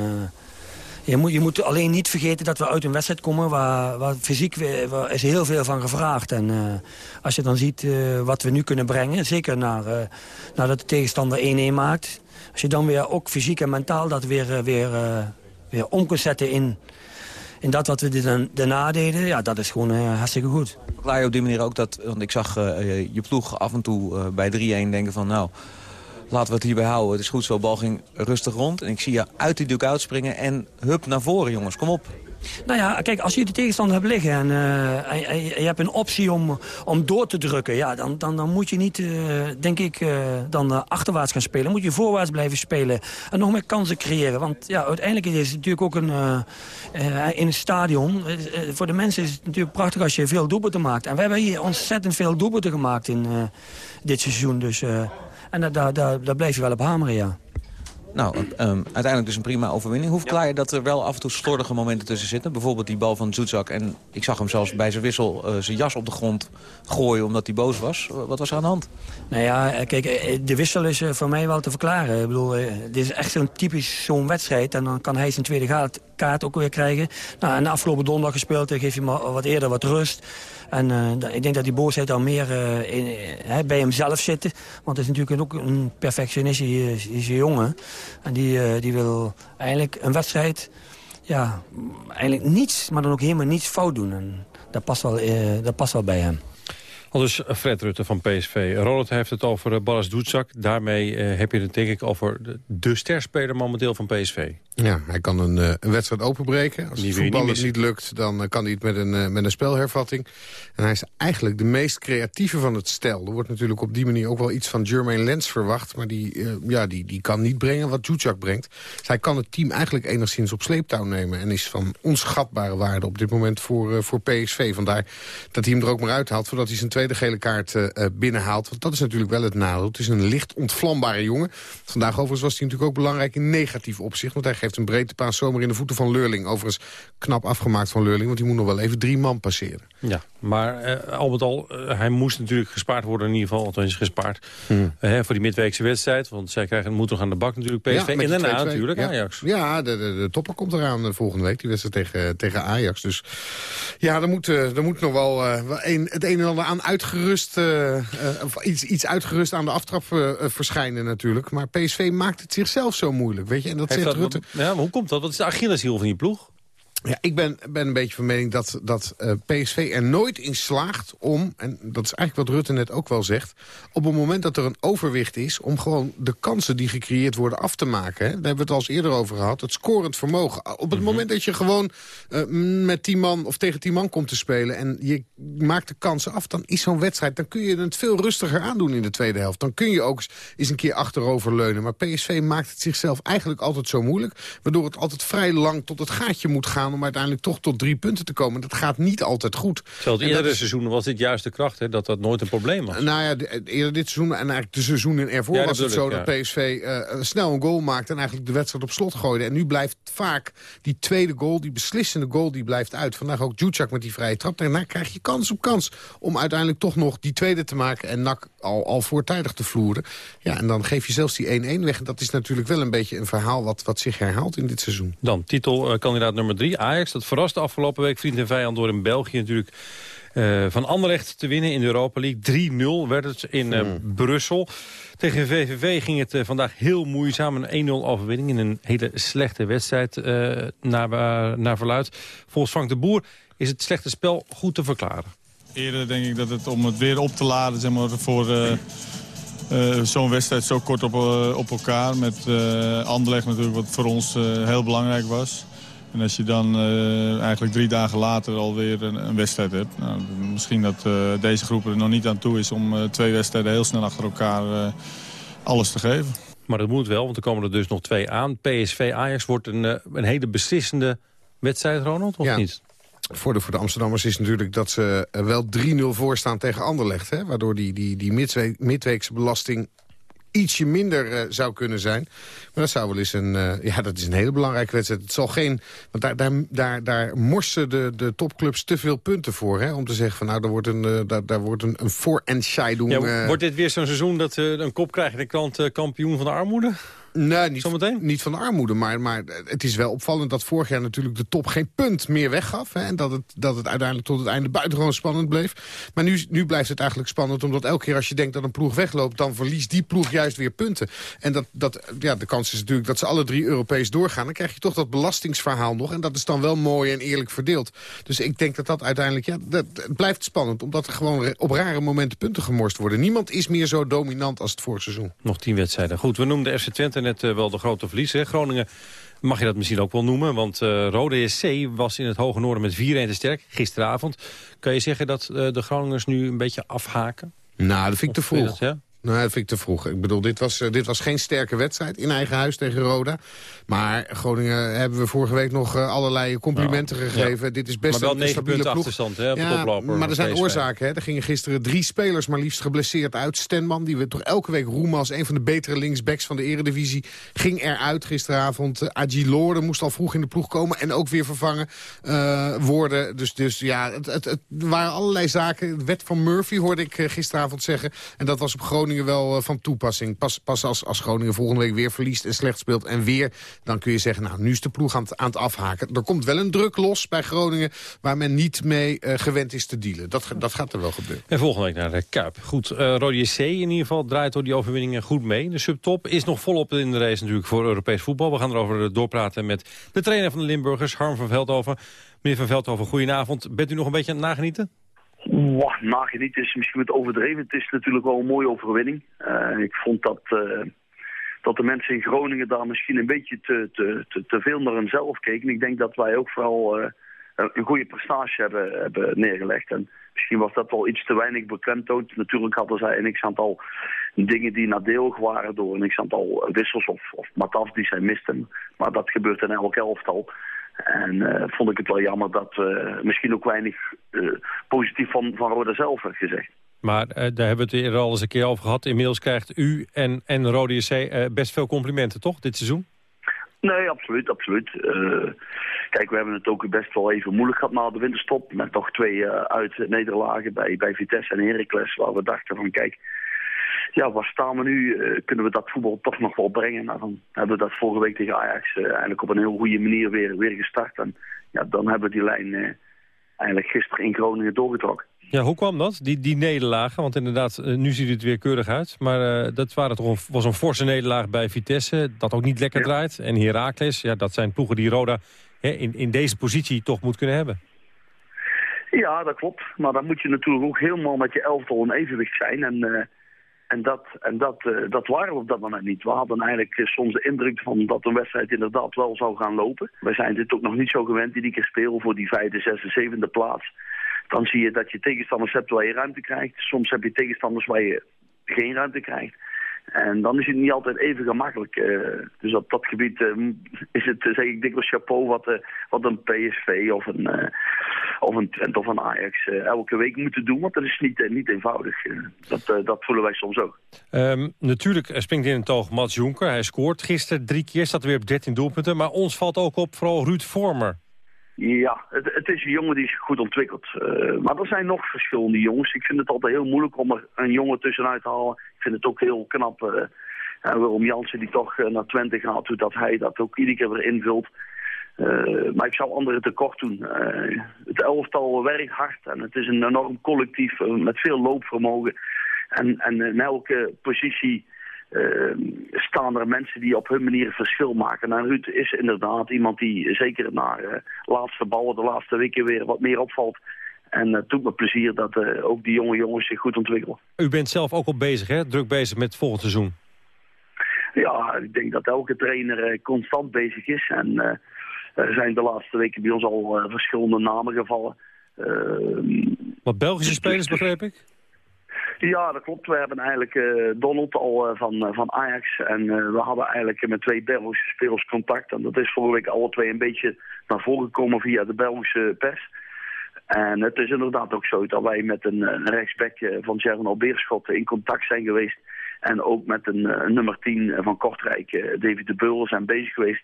je, moet, je moet alleen niet vergeten dat we uit een wedstrijd komen... waar, waar fysiek waar is heel veel van gevraagd. En uh, als je dan ziet uh, wat we nu kunnen brengen... zeker naar, nadat de tegenstander 1-1 maakt... als je dan weer ook fysiek en mentaal dat weer, weer, weer om kunt zetten in en dat wat we daarna deden, ja, dat is gewoon uh, hartstikke goed. Verklaar je op die manier ook dat, want ik zag je ploeg af en toe bij 3-1 denken van... nou, laten we het hierbij houden. Het is goed zo, bal ging rustig rond. En ik zie je uit die dugout springen en hup naar voren, jongens. Kom op. Nou ja, kijk, als je de tegenstander hebt liggen en, en, je hebt een optie om, om door te drukken... Ja, dan, dan, dan moet je niet, uh, denk ik, uh, dan achterwaarts gaan spelen. Moet je voorwaarts blijven spelen en nog meer kansen creëren. Want ja, uiteindelijk is het natuurlijk ook een, in een stadion... voor de mensen is het natuurlijk prachtig als je veel doelpunten maakt. En we hebben hier ontzettend veel doelpunten gemaakt in dit seizoen. Dus, en daar, daar, daar blijf je wel op hameren, ja. Nou, um, uiteindelijk dus een prima overwinning. Hoe verklaar je dat er wel af en toe slordige momenten tussen zitten? Bijvoorbeeld die bal van Zoetzak. En ik zag hem zelfs bij zijn wissel uh, zijn jas op de grond gooien omdat hij boos was. Wat was er aan de hand? Nou ja, eh, kijk, eh, de wissel is voor mij wel te verklaren. Ik bedoel, dit is echt zo'n typisch zo'n wedstrijd. En dan kan hij zijn tweede kaart ook weer krijgen. Nou, en de afgelopen donderdag gespeeld, geef je maar wat eerder wat rust. En uh, ik denk dat die boosheid al meer uh, in, uh, bij hemzelf zit. Want het is natuurlijk ook een perfectionistische jongen. En die, die wil eigenlijk een wedstrijd... Ja, eigenlijk niets, maar dan ook helemaal niets fout doen. En dat past wel, dat past wel bij hem. Al dus Fred Rutte van PSV. Ronald heeft het over uh, Balas Doetzak. Daarmee uh, heb je het denk ik over de, de sterspeler momenteel van PSV. Ja, hij kan een, uh, een wedstrijd openbreken. Als het voetbal niet, niet lukt, dan kan hij het met een, met een spelhervatting. En hij is eigenlijk de meest creatieve van het stel. Er wordt natuurlijk op die manier ook wel iets van Jermaine Lens verwacht. Maar die, ja, die, die kan niet brengen wat Doetzak brengt. Dus hij kan het team eigenlijk enigszins op sleeptouw nemen. En is van onschatbare waarde op dit moment voor, voor PSV. Vandaar dat hij hem er ook maar uithaalt voordat hij zijn tweede gele kaart uh, binnenhaalt. Want dat is natuurlijk wel het nadeel. Het is een licht ontvlambare jongen. Vandaag overigens was hij natuurlijk ook belangrijk in negatief opzicht. Want hij geeft een breedtepaas zomaar in de voeten van Leurling. Overigens knap afgemaakt van Leurling. Want die moet nog wel even drie man passeren. Ja, maar uh, al met al, uh, hij moest natuurlijk gespaard worden in ieder geval. Althans gespaard hmm. uh, voor die midweekse wedstrijd. Want zij krijgen, moeten nog aan de bak natuurlijk PSV. Ja, en daarna natuurlijk ja. Ajax. Ja, de, de, de, topper komt eraan volgende week. Die wedstrijd tegen, tegen Ajax. Dus ja, er moet, er moet nog wel een, het een en ander aan uitgerust... of iets, iets uitgerust aan de aftrap verschijnen natuurlijk. Maar PSV maakt het zichzelf zo moeilijk. Weet je? En dat Heeft zegt dat, Rutte. Ja, maar hoe komt dat? Wat is de Achilleshiel van die ploeg? Ja, ik ben, ben een beetje van mening dat, dat uh, PSV er nooit in slaagt om... en dat is eigenlijk wat Rutte net ook wel zegt... op het moment dat er een overwicht is... om gewoon de kansen die gecreëerd worden af te maken. Hè? Daar hebben we het al eens eerder over gehad. Het scorend vermogen. Op het moment dat je gewoon uh, met tien man of tegen tien man komt te spelen... en je maakt de kansen af, dan is zo'n wedstrijd... dan kun je het veel rustiger aandoen in de tweede helft. Dan kun je ook eens een keer achterover leunen. Maar PSV maakt het zichzelf eigenlijk altijd zo moeilijk... waardoor het altijd vrij lang tot het gaatje moet gaan om uiteindelijk toch tot drie punten te komen. Dat gaat niet altijd goed. Zelfs eerdere is... seizoenen was dit juist de kracht, hè, dat dat nooit een probleem was. Nou ja, de, eerder dit seizoen en eigenlijk de seizoenen ervoor ja, was het zo... Ja. dat PSV uh, snel een goal maakte en eigenlijk de wedstrijd op slot gooide. En nu blijft vaak die tweede goal, die beslissende goal, die blijft uit. Vandaag ook Djutjak met die vrije trap. Daarna krijg je kans op kans om uiteindelijk toch nog die tweede te maken... en NAC al, al voortijdig te vloeren. Ja, en dan geef je zelfs die 1-1 weg. En dat is natuurlijk wel een beetje een verhaal wat, wat zich herhaalt in dit seizoen. Dan titelkandidaat nummer 3, Ajax. Dat verraste afgelopen week vriend en vijand door in België natuurlijk... Uh, van Anderlecht te winnen in de Europa League. 3-0 werd het in uh, hmm. Brussel. Tegen VVV ging het uh, vandaag heel moeizaam. Een 1-0 overwinning in een hele slechte wedstrijd naar, naar verluid. Volgens Frank de Boer is het slechte spel goed te verklaren. Eerder denk ik dat het om het weer op te laden zeg maar, voor zo'n wedstrijd zo kort op, op elkaar. Met Anderlecht natuurlijk wat voor ons heel belangrijk was. En als je dan eh, eigenlijk drie dagen later alweer een, een wedstrijd hebt... Nou, misschien dat uh, deze groep er nog niet aan toe is om uh, twee wedstrijden heel snel achter elkaar alles te geven. Maar dat moet wel, want er komen er dus nog twee aan. PSV-Ajax wordt een, een hele beslissende wedstrijd, Ronald, of ja. niet? Voor de, voor de Amsterdammers is natuurlijk dat ze wel 3-0 voorstaan tegen Anderlecht. Hè? Waardoor die, die, die midweek, midweekse belasting ietsje minder uh, zou kunnen zijn. Maar dat zou wel eens een, uh, ja, dat is een hele belangrijke wedstrijd. Het zal geen, want daar, daar, daar, daar morsen de, de topclubs te veel punten voor. Hè, om te zeggen van nou, daar wordt een, uh, daar, daar wordt een, een voorentscheiding. Ja, wordt dit weer zo'n seizoen dat een kop krijgen in de krant kampioen van de armoede? Nee, niet, niet van de armoede. Maar, maar het is wel opvallend dat vorig jaar natuurlijk de top geen punt meer weggaf. Hè, en dat het, dat het uiteindelijk tot het einde buitengewoon spannend bleef. Maar nu, nu blijft het eigenlijk spannend. Omdat elke keer als je denkt dat een ploeg wegloopt... dan verliest die ploeg juist weer punten. En dat, dat, ja, de kans is natuurlijk dat ze alle drie Europees doorgaan. Dan krijg je toch dat belastingsverhaal nog. En dat is dan wel mooi en eerlijk verdeeld. Dus ik denk dat dat uiteindelijk... Ja, dat, het blijft spannend. Omdat er gewoon op rare momenten punten gemorst worden. Niemand is meer zo dominant als het vorig seizoen. Nog tien wedstrijden. Goed, we noemden de FC Twente net uh, wel de grote verlies. Hè? Groningen mag je dat misschien ook wel noemen. Want uh, Rode SC was in het Hoge Noorden met 4-1 te sterk gisteravond. Kan je zeggen dat uh, de Groningers nu een beetje afhaken? Nou, dat vind ik te vroeg. Dat, ja? Nou, dat vind ik te vroeg. Ik bedoel, dit was, uh, dit was geen sterke wedstrijd in eigen huis tegen Roda. Maar Groningen hebben we vorige week nog uh, allerlei complimenten nou, gegeven. Ja. Dit is best maar wel een stabiele ploeg. hè, op ja, maar er zijn oorzaken. Hè. Er gingen gisteren drie spelers maar liefst geblesseerd uit. Stenman, die we toch elke week roemen als een van de betere linksbacks van de eredivisie... ging eruit gisteravond. Uh, Agilore moest al vroeg in de ploeg komen en ook weer vervangen uh, worden. Dus, dus ja, het, het, het waren allerlei zaken. De wet van Murphy hoorde ik gisteravond zeggen. En dat was op Groningen wel van toepassing. Pas, pas als, als Groningen volgende week weer verliest en slecht speelt en weer... dan kun je zeggen, nou, nu is de ploeg aan het, aan het afhaken. Er komt wel een druk los bij Groningen waar men niet mee uh, gewend is te dealen. Dat, dat gaat er wel gebeuren. En volgende week naar de Kuip. Goed, uh, Rode C in ieder geval draait door die overwinningen goed mee. De subtop is nog volop in de race natuurlijk voor Europees voetbal. We gaan erover doorpraten met de trainer van de Limburgers, Harm van Veldhoven. Meneer van Veldhoven, goedenavond. Bent u nog een beetje aan het nagenieten? Wow, nagenieten is misschien wat overdreven. Het is natuurlijk wel een mooie overwinning. Uh, ik vond dat, uh, dat de mensen in Groningen daar misschien een beetje te, te, te, te veel naar hunzelf keken. Ik denk dat wij ook vooral uh, een goede prestatie hebben, hebben neergelegd. En misschien was dat wel iets te weinig beklemtoond. Natuurlijk hadden zij een x-aantal dingen die nadelig waren door een x-aantal wissels of, of die zij misten. Maar dat gebeurt in elk elftal. En uh, vond ik het wel jammer dat we misschien ook weinig uh, positief van, van Roda zelf werd gezegd. Maar uh, daar hebben we het eerder al eens een keer over gehad. Inmiddels krijgt u en, en Rode SC best veel complimenten, toch, dit seizoen? Nee, absoluut, absoluut. kijk, we hebben het ook best wel even moeilijk gehad na de winterstop. Met toch twee uit nederlagen bij, bij Vitesse en Heracles. Waar we dachten van, kijk, ja, waar staan we nu? Uh, kunnen we dat voetbal toch nog wel brengen? Nou, dan hebben we dat vorige week tegen Ajax uh, eigenlijk op een heel goede manier weer, weer gestart. En ja, dan hebben we die lijn uh, eigenlijk gisteren in Groningen doorgetrokken. Ja, hoe kwam dat, die, die nederlagen? Want inderdaad, nu ziet het weer keurig uit. Maar dat waren toch een, was een forse nederlaag bij Vitesse, dat ook niet lekker ja. draait. En Heracles, ja, dat zijn ploegen die Roda hè, in, in deze positie toch moet kunnen hebben. Ja, dat klopt. Maar dan moet je natuurlijk ook helemaal met je elftal in evenwicht zijn. En en dat, en dat, uh, dat waren we op dat moment niet. We hadden eigenlijk uh, soms de indruk van dat een wedstrijd inderdaad wel zou gaan lopen. We zijn dit ook nog niet zo gewend die keer spelen voor die vijfde, zesde, zevende plaats. Dan zie je dat je tegenstanders hebt waar je ruimte krijgt. Soms heb je tegenstanders waar je geen ruimte krijgt. En dan is het niet altijd even gemakkelijk. Uh, dus op dat gebied uh, is het, zeg ik dikwijls chapeau, wat, wat een PSV of een, of een of een Ajax elke week moeten doen. Want dat is niet, niet eenvoudig. dat, dat voelen wij soms ook. Um, natuurlijk springt in het toog Mats Jonker. Hij scoort gisteren drie keer, staat weer op 13 doelpunten. Maar ons valt ook op vooral Ruud Vormer. Ja, het, het, is een jongen die zich goed ontwikkelt. Uh, maar er zijn nog verschillende jongens. Ik vind het altijd heel moeilijk om er een jongen tussenuit te halen. Ik vind het ook heel knap. Uh, uh, Willem Jansen die toch naar Twente gaat, hoe dat hij dat ook iedere keer weer invult. maar ik zou anderen tekort doen. het elftal werkt hard en het is een enorm collectief met veel loopvermogen. En, en in elke positie staan er mensen die op hun manier een verschil maken. En Ruud is inderdaad iemand die zeker na uh, laatste ballen de laatste weken weer wat meer opvalt. En het uh, doet me plezier dat ook die jonge jongens zich goed ontwikkelen. U bent zelf ook al bezig, hè? Druk bezig met het volgende seizoen. Ja, ik denk dat elke trainer constant bezig is. En Er zijn de laatste weken bij ons al eh, verschillende namen gevallen. Uh, Wat Belgische spelers begreep ik? Ja, dat klopt. We hebben eigenlijk uh, Donald al uh, van, van Ajax. En we hadden eigenlijk met twee Belgische spelers contact. En dat is vorige week alle twee een beetje naar voren gekomen via de Belgische pers. En het is inderdaad ook zo dat wij met een, een rechtsback van Germinal Beerschot in contact zijn geweest. En ook met een, nummer 10 van Kortrijk, David de Beuler, zijn bezig geweest.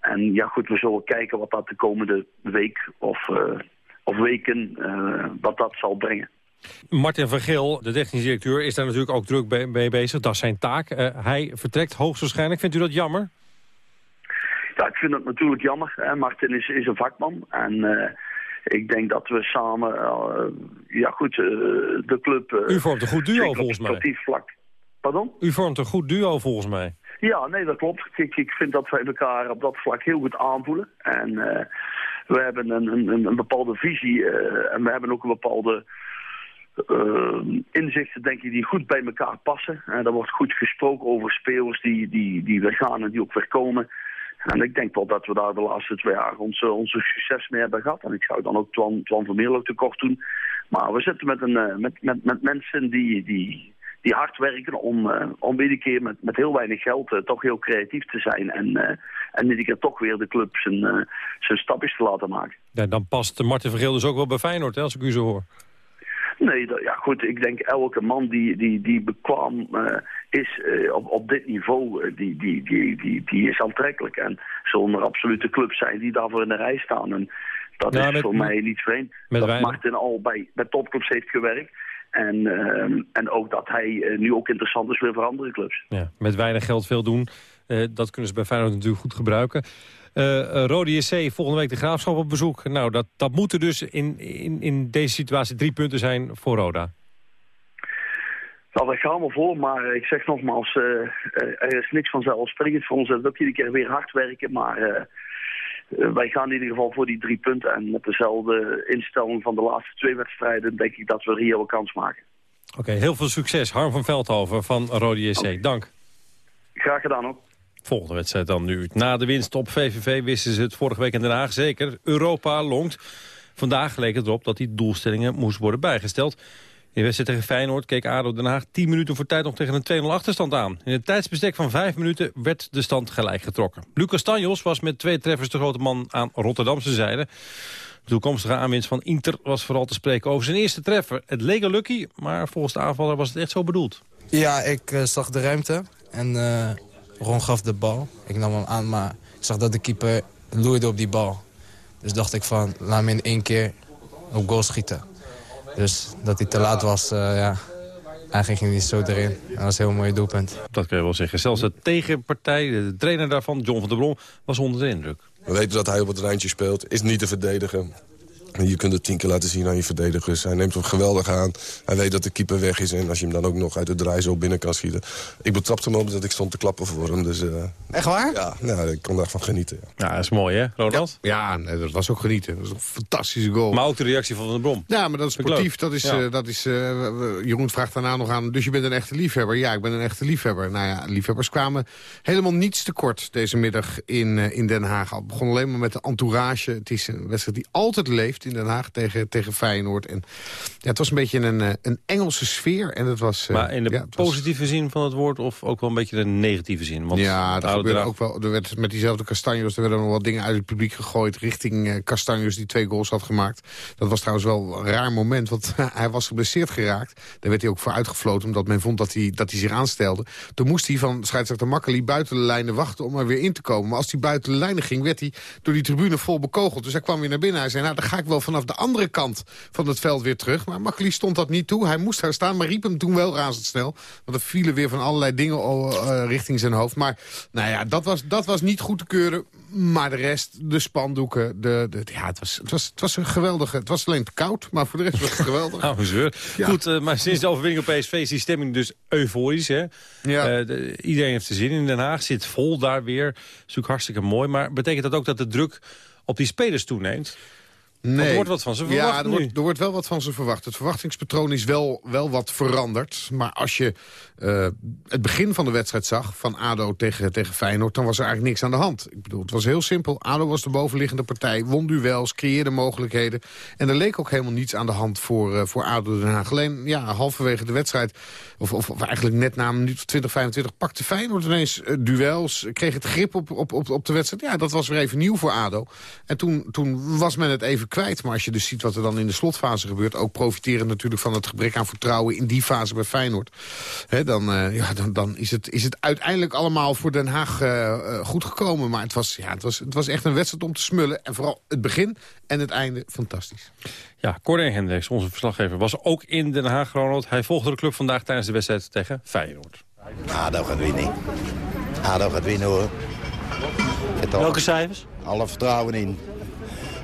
En ja goed, we zullen kijken wat dat de komende week of, of weken, wat dat zal brengen. Martin van Geel, de technisch directeur, is daar natuurlijk ook druk mee be bezig. Dat is zijn taak. Uh, hij vertrekt hoogstwaarschijnlijk. Vindt u dat jammer? Ja, ik vind het natuurlijk jammer. Hè. Martin is, is een vakman. En ik denk dat we samen, ja goed, de club... u vormt een goed duo volgens mij. Vlak. Pardon? U vormt een goed duo volgens mij. Ja, nee, dat klopt. Ik, ik vind dat wij elkaar op dat vlak heel goed aanvoelen. En we hebben een, een, een bepaalde visie en we hebben ook een bepaalde uh, inzichten, denk ik, die goed bij elkaar passen. En er wordt goed gesproken over spelers die, die, die weer gaan en die ook weer komen. En ik denk wel dat we daar de laatste twee jaar onze, onze succes mee hebben gehad. En ik zou dan ook Twan, Twan Vermeer ook tekort doen. Maar we zitten met, een, met, met, met mensen die, die, die hard werken om, uh, om iedere keer met, met heel weinig geld toch heel creatief te zijn. En, uh, en iedere keer toch weer de club zijn, zijn stapjes te laten maken. Ja, dan past Martin Vergeel dus ook wel bij Feyenoord, hè, als ik u zo hoor. Nee, dat, ja goed, ik denk elke man die, die, die bekwaam is op, op dit niveau, die, die, die, die, die is aantrekkelijk. En zullen er absolute clubs zijn die daarvoor in de rij staan. En dat ja, is met, voor mij niet vreemd. dat weinig. Martin al bij, bij topclubs heeft gewerkt. En, uh, en ook dat hij nu ook interessant is weer voor andere clubs. Ja, met weinig geld veel doen. Dat kunnen ze bij Feyenoord natuurlijk goed gebruiken. Rode JC, volgende week de Graafschap op bezoek. Nou, dat, dat moeten dus in, in, in deze situatie drie punten zijn voor Roda. Nou, daar gaan we voor, maar ik zeg nogmaals, er is niks vanzelfsprekend voor ons. Dat ook iedere keer weer hard werken, maar uh, wij gaan in ieder geval voor die drie punten. En met dezelfde instelling van de laatste twee wedstrijden... denk ik dat we hier wel kans maken. Oké, okay, heel veel succes. Harm van Veldhoven van Rode JC. Okay. Dank. Graag gedaan ook. Volgende wedstrijd dan nu. Na de winst op VVV wisten ze het vorige week in Den Haag zeker. Europa longt. Vandaag leek het erop dat die doelstellingen moest worden bijgesteld. In wedstrijd tegen Feyenoord keek ADO Den Haag 10 minuten voor tijd nog tegen een 2-0 achterstand aan. In het tijdsbestek van 5 minuten werd de stand gelijk getrokken. Lucas Tanjos was met twee treffers de grote man aan Rotterdamse zijde. De toekomstige aanwinst van Inter was vooral te spreken over zijn eerste treffer. Het leek een lucky, maar volgens de aanvaller was het echt zo bedoeld. Ja, ik uh, zag de ruimte en uh, Ron gaf de bal. Ik nam hem aan, maar ik zag dat de keeper loeide op die bal. Dus dacht ik van, laat me in één keer op goal schieten. Dus dat hij te laat was, uh, ja, eigenlijk ging hij zo erin. Dat was een heel mooi doelpunt. Dat kun je wel zeggen. Zelfs de tegenpartij, de trainer daarvan, John van der Brom, was onder de indruk. We weten dat hij op het randje speelt, is niet te verdedigen. Je kunt het tien keer laten zien aan je verdedigers. Hij neemt hem geweldig aan. Hij weet dat de keeper weg is. En als je hem dan ook nog uit de draai zo binnen kan schieten. Ik betrapte hem op dat ik stond te klappen voor hem. Dus, uh, Echt waar? Ja, nou, ik kon daarvan genieten. Ja, ja dat is mooi hè, Ronald? Ja, ja dat was ook genieten. Dat was een fantastische goal. Maar ook de reactie van Van der Brom. Ja, maar dat is sportief. Dat is, ja. uh, dat is, uh, Jeroen vraagt daarna nog aan. Dus je bent een echte liefhebber? Ja, ik ben een echte liefhebber. Nou ja, liefhebbers kwamen helemaal niets tekort deze middag in, in Den Haag. Het begon alleen maar met de entourage. Het is een wedstrijd die altijd leeft in Den Haag tegen tegen Feyenoord. En, ja, het was een beetje een, een Engelse sfeer. En het was, maar in de ja, positieve was... zin van het woord of ook wel een beetje de negatieve zin? Want ja, er gebeurde ook wel. Er werd met diezelfde Castanjos, er werden nog wat dingen uit het publiek gegooid... richting Castanjos die twee goals had gemaakt. Dat was trouwens wel een raar moment, want <laughs> hij was geblesseerd geraakt. Daar werd hij ook voor uitgefloten, omdat men vond dat hij, dat hij zich aanstelde. Toen moest hij van scheidsrechter Makkeli buiten de lijnen wachten om er weer in te komen. Maar als hij buiten de lijnen ging, werd hij door die tribune vol bekogeld. Dus hij kwam weer naar binnen. Hij zei, nou, dan ga ik wel vanaf de andere kant van het veld weer terug. Maar Makkeli stond dat niet toe. Hij moest daar staan, maar riep hem toen wel razendsnel. Want er vielen weer van allerlei dingen uh, richting zijn hoofd. Maar nou ja, dat was, dat was niet goed te keuren. Maar de rest, de spandoeken, de, de, ja, het, was, het, was, het was een geweldige... Het was alleen te koud, maar voor de rest was het geweldig. <laughs> nou. Ja. Goed, uh, maar sinds de overwinning op PSV is die stemming dus euforisch. Hè? Ja. Uh, de, iedereen heeft er zin in Den Haag, zit vol daar weer. Dat is natuurlijk hartstikke mooi. Maar betekent dat ook dat de druk op die spelers toeneemt? Nee. er wordt wat van ze verwacht Ja, er wordt, er wordt wel wat van ze verwacht. Het verwachtingspatroon is wel, wel wat veranderd. Maar als je eh, het begin van de wedstrijd zag... van ADO tegen, tegen Feyenoord, dan was er eigenlijk niks aan de hand. Ik bedoel, het was heel simpel. ADO was de bovenliggende partij, won duels, creëerde mogelijkheden. En er leek ook helemaal niets aan de hand voor, eh, voor ADO Den Haag. Alleen, ja, halverwege de wedstrijd... of, of, eigenlijk net na een minuut of 20, 25... pakte Feyenoord ineens eh, duels, kreeg het grip op, op, op, op de wedstrijd. Ja, dat was weer even nieuw voor ADO. En toen, toen was men het even kwijt. Maar als je dus ziet wat er dan in de slotfase gebeurt... ook profiteren natuurlijk van het gebrek aan vertrouwen... in die fase bij Feyenoord... dan, eh, ja, dan, dan is, het, is het uiteindelijk allemaal voor Den Haag eh, eh, goed gekomen. Maar het was, ja, het, was, het was echt een wedstrijd om te smullen. En vooral het begin en het einde fantastisch. Ja, Corné Hendricks, onze verslaggever, was ook in Den Haag, Ronald. Hij volgde de club vandaag tijdens de wedstrijd tegen Feyenoord. ADO gaat winnen. ADO gaat winnen hoor. Welke cijfers? Alle vertrouwen in.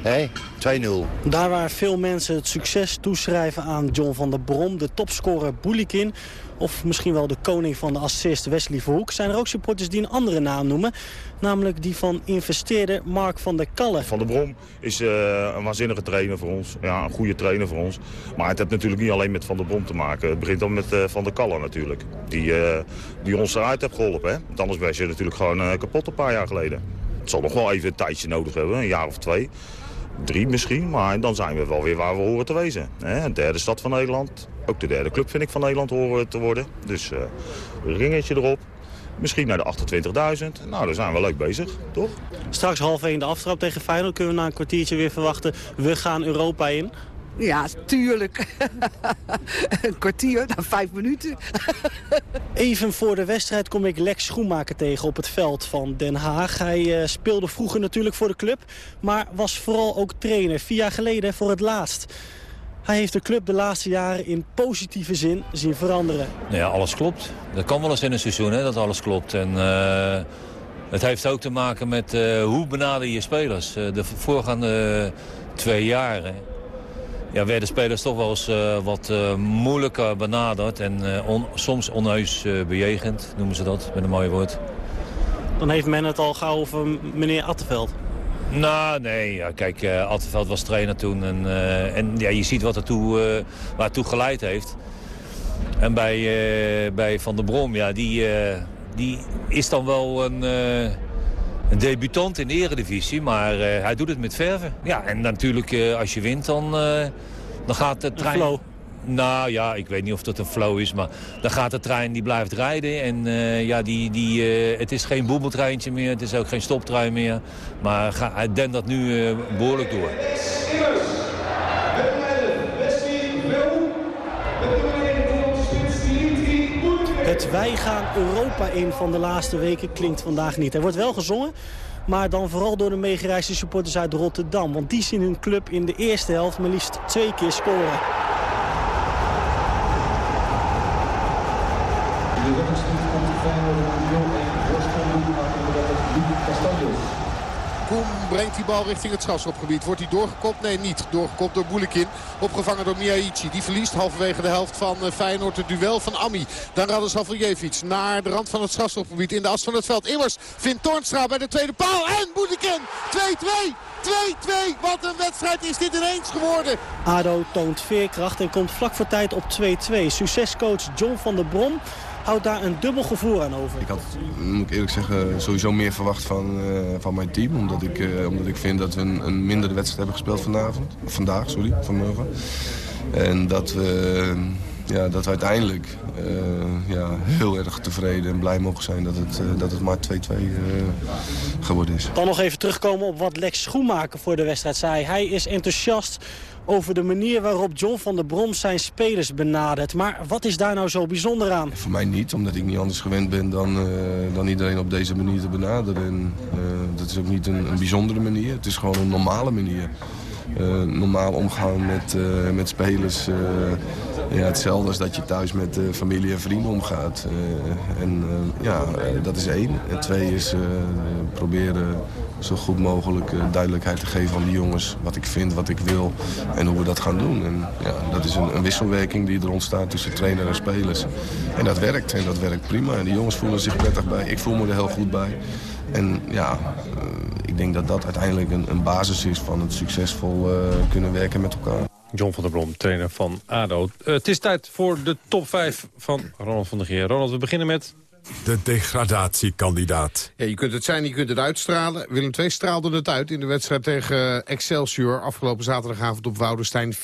Hé, 2-0. Daar waar veel mensen het succes toeschrijven aan John van der Brom... de topscorer Boulikin of misschien wel de koning van de assist Wesley Verhoek... zijn er ook supporters die een andere naam noemen. Namelijk die van investeerder Mark van der Kallen. Van der Brom is eh, een waanzinnige trainer voor ons. Ja, een goede trainer voor ons. Maar het heeft natuurlijk niet alleen met Van der Brom te maken. Het begint dan met eh, Van der Kallen natuurlijk. Die, eh, die ons eruit heeft geholpen. Hè? Want anders was je natuurlijk gewoon eh, kapot een paar jaar geleden. Het zal nog wel even een tijdje nodig hebben, een jaar of twee. Drie misschien, maar dan zijn we wel weer waar we horen te wezen. Hè? Derde stad van Nederland. Ook de derde club vind ik van Nederland horen te worden. Dus eh, een ringetje erop. Misschien naar de 28.000. Nou, daar zijn we leuk bezig, toch? Straks half één de aftrap tegen Feyenoord. Kunnen we na een kwartiertje weer verwachten. We gaan Europa in. Ja, tuurlijk. <laughs> een kwartier, na vijf minuten. <laughs> Even voor de wedstrijd kom ik Lex Schoenmaker tegen op het veld van Den Haag. Hij eh, speelde vroeger natuurlijk voor de club, maar was vooral ook trainer. Vier jaar geleden voor het laatst. Hij heeft de club de laatste jaren in positieve zin zien veranderen. Nou ja, alles klopt. Dat kan wel eens in een seizoen, hè, dat alles klopt. En eh, het heeft ook te maken met eh, hoe benader je spelers. Eh, de voorgaande twee jaren ja, werden spelers toch wel eens eh, wat eh, moeilijker benaderd. En eh, on- soms onheus bejegend, noemen ze dat, met een mooi woord. Dan heeft men het al gauw over meneer Attenveld. Nou, nee. Ja, kijk, eh Attenveld was trainer toen. En, en ja, je ziet wat het toe geleid heeft. En bij, bij Van der Brom, ja, die, die is dan wel een, een debutant in de eredivisie. Maar eh, hij doet het met verven. Ja, en natuurlijk, eh, als je wint, dan, eh, dan gaat de trein... flow. Nou ja, ik weet niet of dat een flow is, maar dan gaat de trein, die blijft rijden. En ja, die, die, het is geen boebeltreintje meer, het is ook geen stoptrein meer. Maar ga, hij dendert nu eh, behoorlijk door. Wij gaan Europa in van de laatste weken klinkt vandaag niet. Er wordt wel gezongen, maar dan vooral door de meegereisde supporters uit Rotterdam. Want die zien hun club in de eerste helft maar liefst twee keer scoren. Koen brengt die bal richting het strafschopgebied. Wordt hij doorgekopt? Nee, niet. Doorgekopt door Boulekin. Opgevangen door Miaici. Die verliest halverwege de helft van eh, Feyenoord het duel van Ami. Dan Radus Havljevic naar de rand van het strafschopgebied in de as van het veld. Immers vindt Toornstra bij de tweede paal. En Boulekin 2-2. 2-2. Wat een wedstrijd is dit ineens geworden. ADO toont veerkracht en komt vlak voor tijd op 2-2. Succescoach John van der Brom houdt daar een dubbel gevoel aan over. Ik had, moet ik eerlijk zeggen, sowieso meer verwacht van, eh, van mijn team. Omdat ik, eh, omdat ik vind dat we een, een mindere wedstrijd hebben gespeeld vanavond. Vandaag, sorry, vanmorgen. En dat we, ja, dat we uiteindelijk eh, ja, heel erg tevreden en blij mogen zijn dat het, dat het maar 2-2 eh, geworden is. Dan nog even terugkomen op wat Lex Schoenmaker voor de wedstrijd zei. Hij is enthousiast over de manier waarop John van der Brom zijn spelers benadert. Maar wat is daar nou zo bijzonder aan? Voor mij niet, omdat ik niet anders gewend ben dan, eh, dan iedereen op deze manier te benaderen. En, eh, dat is ook niet een, een bijzondere manier, het is gewoon een normale manier. Eh, normaal omgaan met, met spelers. ja, hetzelfde als dat je thuis met eh, familie en vrienden omgaat. En ja, dat is één. En twee is proberen zo goed mogelijk eh, duidelijkheid te geven aan die jongens. Wat ik vind, wat ik wil en hoe we dat gaan doen. En ja, dat is een, een wisselwerking die er ontstaat tussen trainer en spelers. En dat werkt. En dat werkt prima. En die jongens voelen zich prettig bij. Ik voel me er heel goed bij. En ja, eh, ik denk dat dat uiteindelijk een, een basis is van het succesvol eh, kunnen werken met elkaar. John van der Brom, trainer van ADO. Het is tijd voor de top 5 van Ronald van der Geer. Ronald, we beginnen met... De degradatiekandidaat. Ja, je kunt het zijn, je kunt het uitstralen. Willem II straalde het uit in de wedstrijd tegen Excelsior... afgelopen zaterdagavond op Woudenstein 4-0.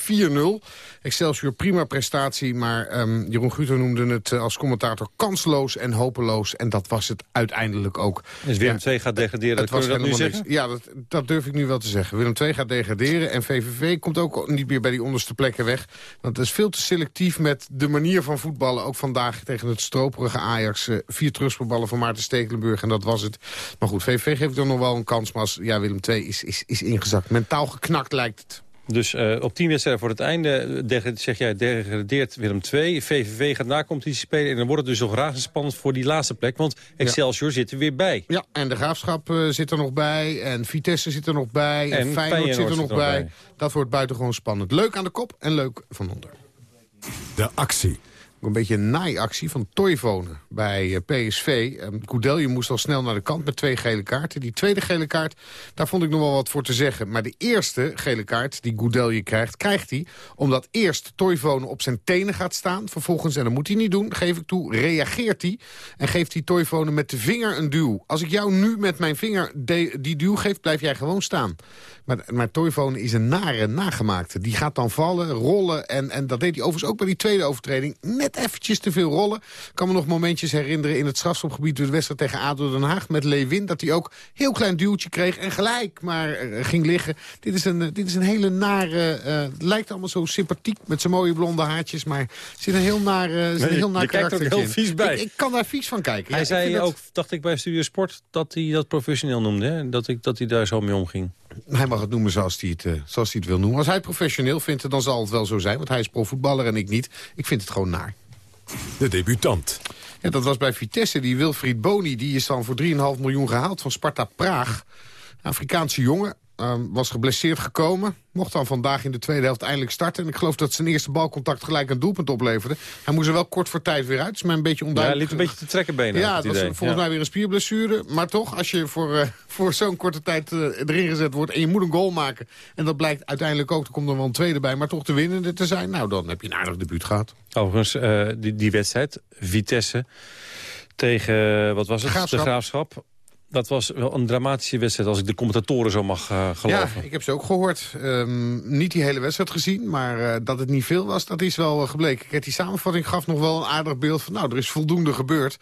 Excelsior prima prestatie, maar um, Jeroen Guter noemde het als commentator kansloos en hopeloos. En dat was het uiteindelijk ook. Dus Willem II gaat degraderen, dat kun je dat nu zeggen? Niks. Ja, dat, dat durf ik nu wel te zeggen. Willem II gaat degraderen en VVV komt ook niet meer bij die onderste plekken weg. Want het is veel te selectief met de manier van voetballen. Ook vandaag tegen het stroperige Ajax. Uh, vier terugspelballen van Maarten Stekelenburg en dat was het. Maar goed, VVV geeft dan nog wel een kans. Maar als ja, Willem II is, is, is ingezakt. Mentaal geknakt lijkt het. Dus uh, op tien wedstrijden voor het einde, zeg jij, degradeert Willem II. VVV gaat na competitie spelen en dan wordt het dus nog razendspannend voor die laatste plek. Want Excelsior ja. zit er weer bij. Ja, en de Graafschap uh, zit er nog bij. En Vitesse zit er nog bij. En, en Feyenoord, Feyenoord zit er nog, zit bij. bij. Dat wordt buitengewoon spannend. Leuk aan de kop en leuk van onder. De actie een beetje een naaiactie van Toivonen bij eh, PSV. Koudelje moest al snel naar de kant met twee gele kaarten. Die tweede gele kaart, daar vond ik nog wel wat voor te zeggen. Maar de eerste gele kaart die Koudelje krijgt, krijgt hij... omdat eerst Toivonen op zijn tenen gaat staan. Vervolgens, en dat moet hij niet doen, geef ik toe, reageert hij... en geeft hij Toivonen met de vinger een duw. Als ik jou nu met mijn vinger die duw geef, blijf jij gewoon staan. Maar, maar is een nare nagemaakte. Die gaat dan vallen, rollen. En, en dat deed hij overigens ook bij die tweede overtreding. Net eventjes te veel rollen. Ik kan me nog momentjes herinneren in het strafschopgebied... de wedstrijd tegen ADO Den Haag met Lewin... dat hij ook heel klein duwtje kreeg en gelijk maar uh, ging liggen. Dit is een, uh, dit is een hele nare... Uh, het lijkt allemaal zo sympathiek met zijn mooie blonde haartjes... maar er zit een heel naar, uh, zit een heel naar je kijkt er heel vies bij. Ik, ik, kan daar vies van kijken. Hij ja, zei dat... ook, dacht ik bij Studio Sport... dat hij dat professioneel noemde, hè? Dat, ik, dat hij daar zo mee omging. Hij mag het noemen zoals hij het, uh, zoals hij het wil noemen. Als hij het professioneel vindt, dan zal het wel zo zijn. Want hij is profvoetballer en ik niet. Ik vind het gewoon naar. De debutant. Ja, dat was bij Vitesse. Die Wilfried Boni die is dan voor 3,5 miljoen gehaald van Sparta Praag. Afrikaanse jongen. Uh, was geblesseerd gekomen. Mocht dan vandaag in de tweede helft eindelijk starten. En ik geloof dat zijn eerste balcontact gelijk een doelpunt opleverde. Hij moest er wel kort voor tijd weer uit. is mij een beetje onduidelijk. Ja, hij liep een beetje te trekken benen. Ja, dat was volgens ja. mij weer een spierblessure. Maar toch, als je voor, uh, <laughs> voor zo'n korte tijd uh, erin gezet wordt... en je moet een goal maken... en dat blijkt uiteindelijk ook, er komt er wel een tweede bij... maar toch de winnende te zijn, nou, dan heb je een aardig debuut gehad. Overigens, uh, die, die wedstrijd, Vitesse tegen, wat was het? Graafschap. De Graafschap dat was wel een dramatische wedstrijd, als ik de commentatoren zo mag uh, geloven. Ja, ik heb ze ook gehoord. Um, niet die hele wedstrijd gezien, maar uh, dat het niet veel was, dat is wel uh, gebleken. Kijk, die samenvatting gaf nog wel een aardig beeld van... nou, er is voldoende gebeurd.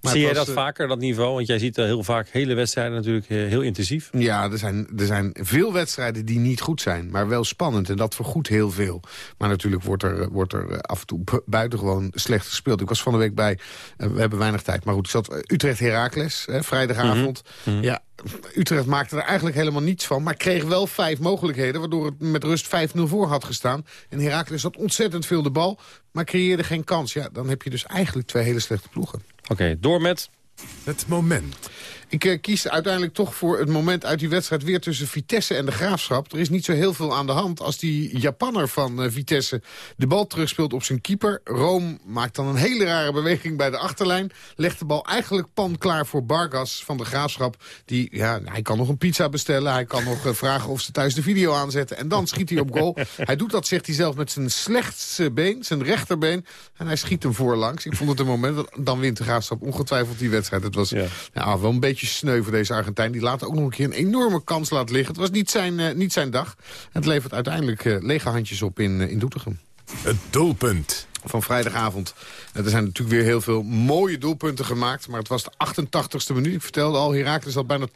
Maar Zie jij dat vaker, dat niveau? Want jij ziet heel vaak hele wedstrijden natuurlijk heel intensief. Ja, er zijn, er zijn veel wedstrijden die niet goed zijn, maar wel spannend. En dat vergoedt heel veel. Maar natuurlijk wordt er, wordt er af en toe buitengewoon slecht gespeeld. Ik was van de week bij, we hebben weinig tijd, maar goed, ik zat Utrecht-Heracles, vrijdagavond. Mm -hmm. Mm -hmm. Ja, Utrecht maakte er eigenlijk helemaal niets van. Maar kreeg wel vijf mogelijkheden. Waardoor het met rust 5-0 voor had gestaan. En Heracles had ontzettend veel de bal. Maar creëerde geen kans. Ja, dan heb je dus eigenlijk twee hele slechte ploegen. Oké, okay, door met... Het moment. Ik uh, kies uiteindelijk toch voor het moment uit die wedstrijd... weer tussen Vitesse en de Graafschap. Er is niet zo heel veel aan de hand als die Japanner van uh, Vitesse... de bal terugspeelt op zijn keeper. Room maakt dan een hele rare beweging bij de achterlijn. Legt de bal eigenlijk pan klaar voor Bargas van de Graafschap. Die, ja, hij kan nog een pizza bestellen. Hij kan nog uh, vragen of ze thuis de video aanzetten. En dan schiet hij op goal. <laughs> hij doet dat, zegt hij zelf, met zijn slechtste been, zijn rechterbeen. En hij schiet hem voorlangs. Ik vond het een moment, dat, dan wint de Graafschap ongetwijfeld die wedstrijd. Het was ja. Nou, wel een beetje sneu voor deze Argentijn. Die later ook nog een keer een enorme kans laat liggen. Het was niet zijn, uh, niet zijn dag. Het levert uiteindelijk uh, lege handjes op in, uh, in Doetinchem. Het doelpunt van vrijdagavond. Er zijn natuurlijk weer heel veel mooie doelpunten gemaakt. Maar het was de 88ste minuut. Ik vertelde al, Heracles had bijna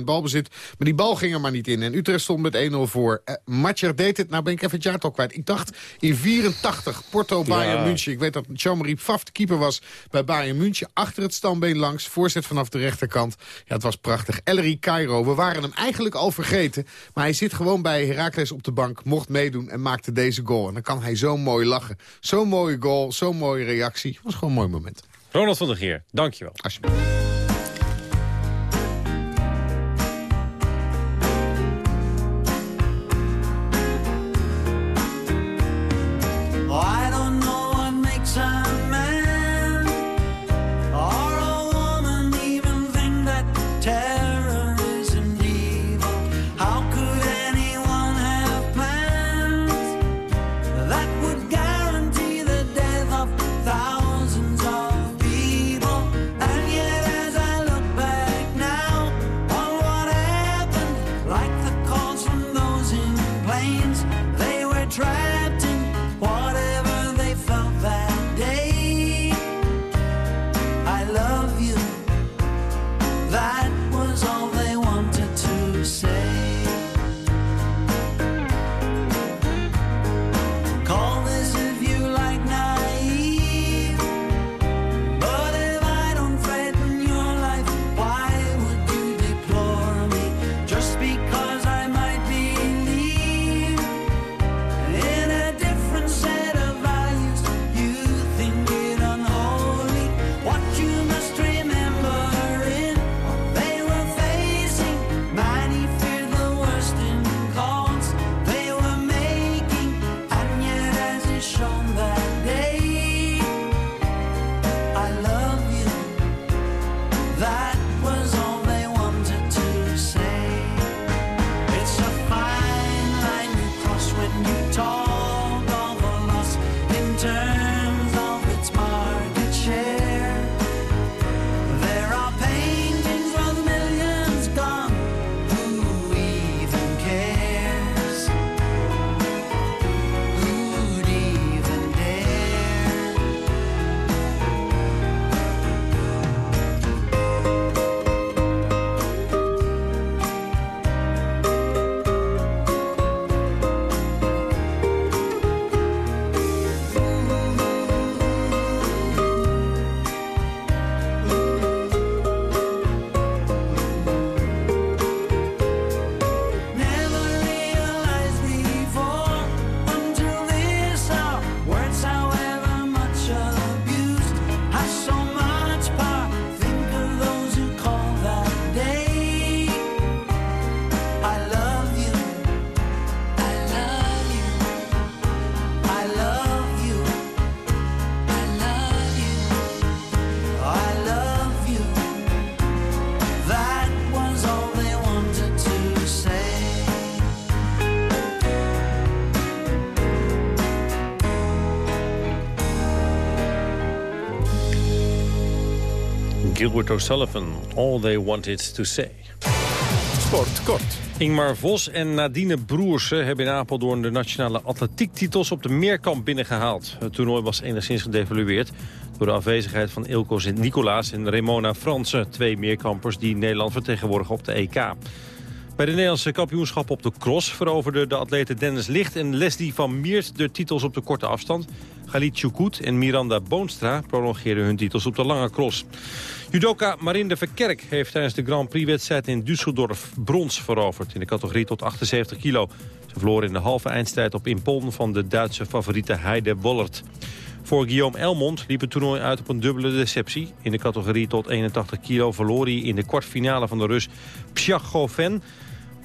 80% balbezit. Maar die bal ging er maar niet in. En Utrecht stond met 1-0 voor. Uh, Matcher deed het. Nou ben ik even het jaartal kwijt. Ik dacht in 84 Porto Bayern ja. München. Ik weet dat Jean-Marie Pfaff de keeper was bij Bayern München. Achter het stambeen langs. Voorzet vanaf de rechterkant. Ja, het was prachtig. Ellery Cairo. We waren hem eigenlijk al vergeten. Maar hij zit gewoon bij Heracles op de bank. Mocht meedoen en maakte deze goal. En dan kan hij zo mooi lachen. Zo mooi mooie goal, zo'n mooie reactie. Het was gewoon een mooi moment. Ronald van der Geer, dankjewel. Alsjeblieft. Gilbert O'Sullivan, All They Wanted to Say. Sport kort. Ingmar Vos en Nadine Broersen hebben in Apeldoorn de nationale atletiektitels op de meerkamp binnengehaald. Het toernooi was enigszins gedevalueerd door de afwezigheid van Ilko Sint-Nicolaas en Ramona Fransen, twee meerkampers die Nederland vertegenwoordigen op de EK. Bij de Nederlandse kampioenschap op de cross veroverden de atleten Dennis Licht en Leslie van Miert de titels op de korte afstand. Galit Choukout en Miranda Boonstra prolongeerden hun titels op de lange cross. Judoka Marinde Verkerk heeft tijdens de Grand Prix-wedstrijd in Düsseldorf brons veroverd in de categorie tot 78 kilo. Ze verloor in de halve eindstrijd op impon van de Duitse favoriete Heide Wollert. Voor Guillaume Elmond liep het toernooi uit op een dubbele deceptie. In de categorie tot 81 kilo verloor hij in de kwartfinale van de Rus Pschagoven.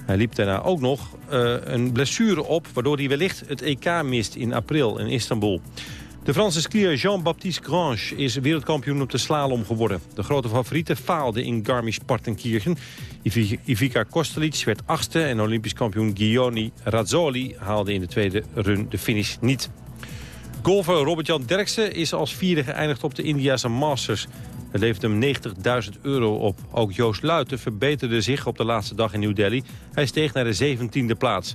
Hij liep daarna ook nog uh, een blessure op... waardoor hij wellicht het EK mist in april in Istanbul. De Franse skier Jean-Baptiste Grange is wereldkampioen op de slalom geworden. De grote favoriete faalde in Garmisch-Partenkirchen. Ivica Kostelic werd achtste en Olympisch kampioen Guillaume Razzoli haalde in de tweede run de finish niet. Golfer Robert-Jan Derksen is als vierde geëindigd op de Indiase Masters. Het levert hem 90.000 euro op. Ook Joost Luiten verbeterde zich op de laatste dag in New Delhi. Hij steeg naar de 17e plaats.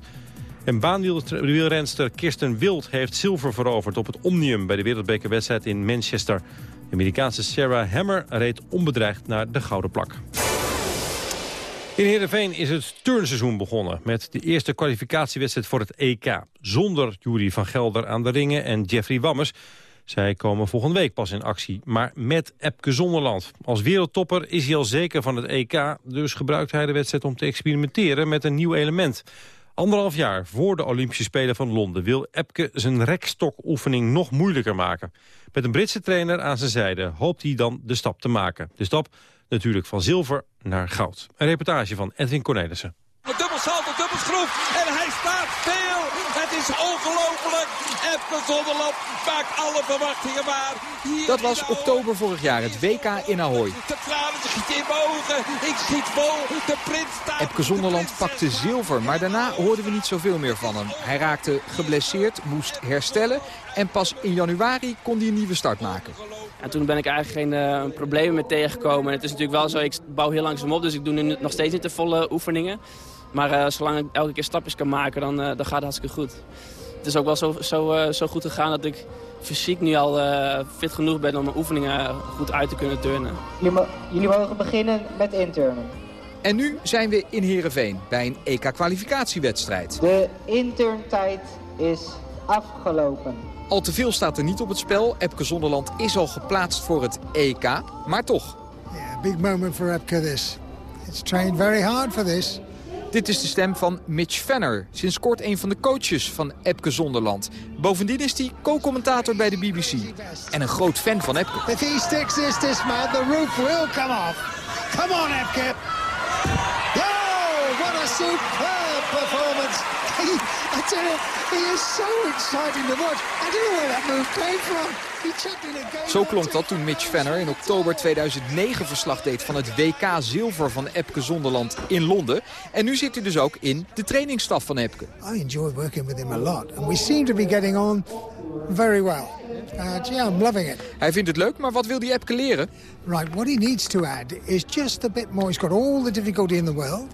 En baanwielrenster Kirsten Wild heeft zilver veroverd op het Omnium... bij de wereldbekerwedstrijd in Manchester. De Amerikaanse Sarah Hammer reed onbedreigd naar de gouden plak. In Heerenveen is het turnseizoen begonnen met de eerste kwalificatiewedstrijd voor het EK. Zonder Jury van Gelder aan de ringen en Jeffrey Wammers. Zij komen volgende week pas in actie, maar met Epke Zonderland. Als wereldtopper is hij al zeker van het EK, dus gebruikt hij de wedstrijd om te experimenteren met een nieuw element. Anderhalf jaar voor de Olympische Spelen van Londen wil Epke zijn rekstokoefening nog moeilijker maken. Met een Britse trainer aan zijn zijde hoopt hij dan de stap te maken. De stap natuurlijk van zilver naar goud. Een reportage van Edwin Cornelissen. Salto, dubbel schroef en hij staat veel. Het is ongelooflijk. Epke Zonderland maakt alle verwachtingen waar. Hier dat was oktober vorig jaar, het WK in Ahoy. De tranen schieten in mijn ogen. Ik schiet vol. De prins staat... Epke Zonderland pakte zilver, maar daarna hoorden we niet zoveel meer van hem. Hij raakte geblesseerd, moest herstellen en pas in januari kon hij een nieuwe start maken. En toen ben ik eigenlijk geen uh, problemen meer tegengekomen. Het is natuurlijk wel zo, ik bouw heel langzaam op, dus ik doe nu nog steeds niet de volle oefeningen. Maar uh, zolang ik elke keer stapjes kan maken, dan, uh, dan gaat het hartstikke goed. Het is ook wel zo, zo, zo goed gegaan dat ik fysiek nu al fit genoeg ben om mijn oefeningen goed uit te kunnen turnen. Jullie, jullie mogen beginnen met internen. En nu zijn we in Heerenveen bij een EK-kwalificatiewedstrijd. De interntijd is afgelopen. Al te veel staat er niet op het spel. Epke Zonderland is al geplaatst voor het EK, maar toch. Yeah, big moment for Epke this. It's trained very hard for this. Dit is de stem van Mitch Fenner, sinds kort een van de coaches van Epke Zonderland. Bovendien is hij co-commentator bij de BBC en een groot fan van Epke. If he sticks this this man, the roof will come off. Come on Epke. Yo, what a superb performance. He, I tell you, he is so exciting to watch. I don't know where that move came from. Zo klonk dat toen Mitch Venner in oktober 2009 verslag deed van het WK Zilver van Epke Zonderland in Londen. En nu zit hij dus ook in de trainingsstaf van Epke. I enjoy working with him a lot and we seem to be getting on very well. Uh, yeah, I'm loving it. Hij vindt het leuk, maar wat wil die Epke leren? Right, what he needs to add is just a bit more. He's got all the difficulty in the world.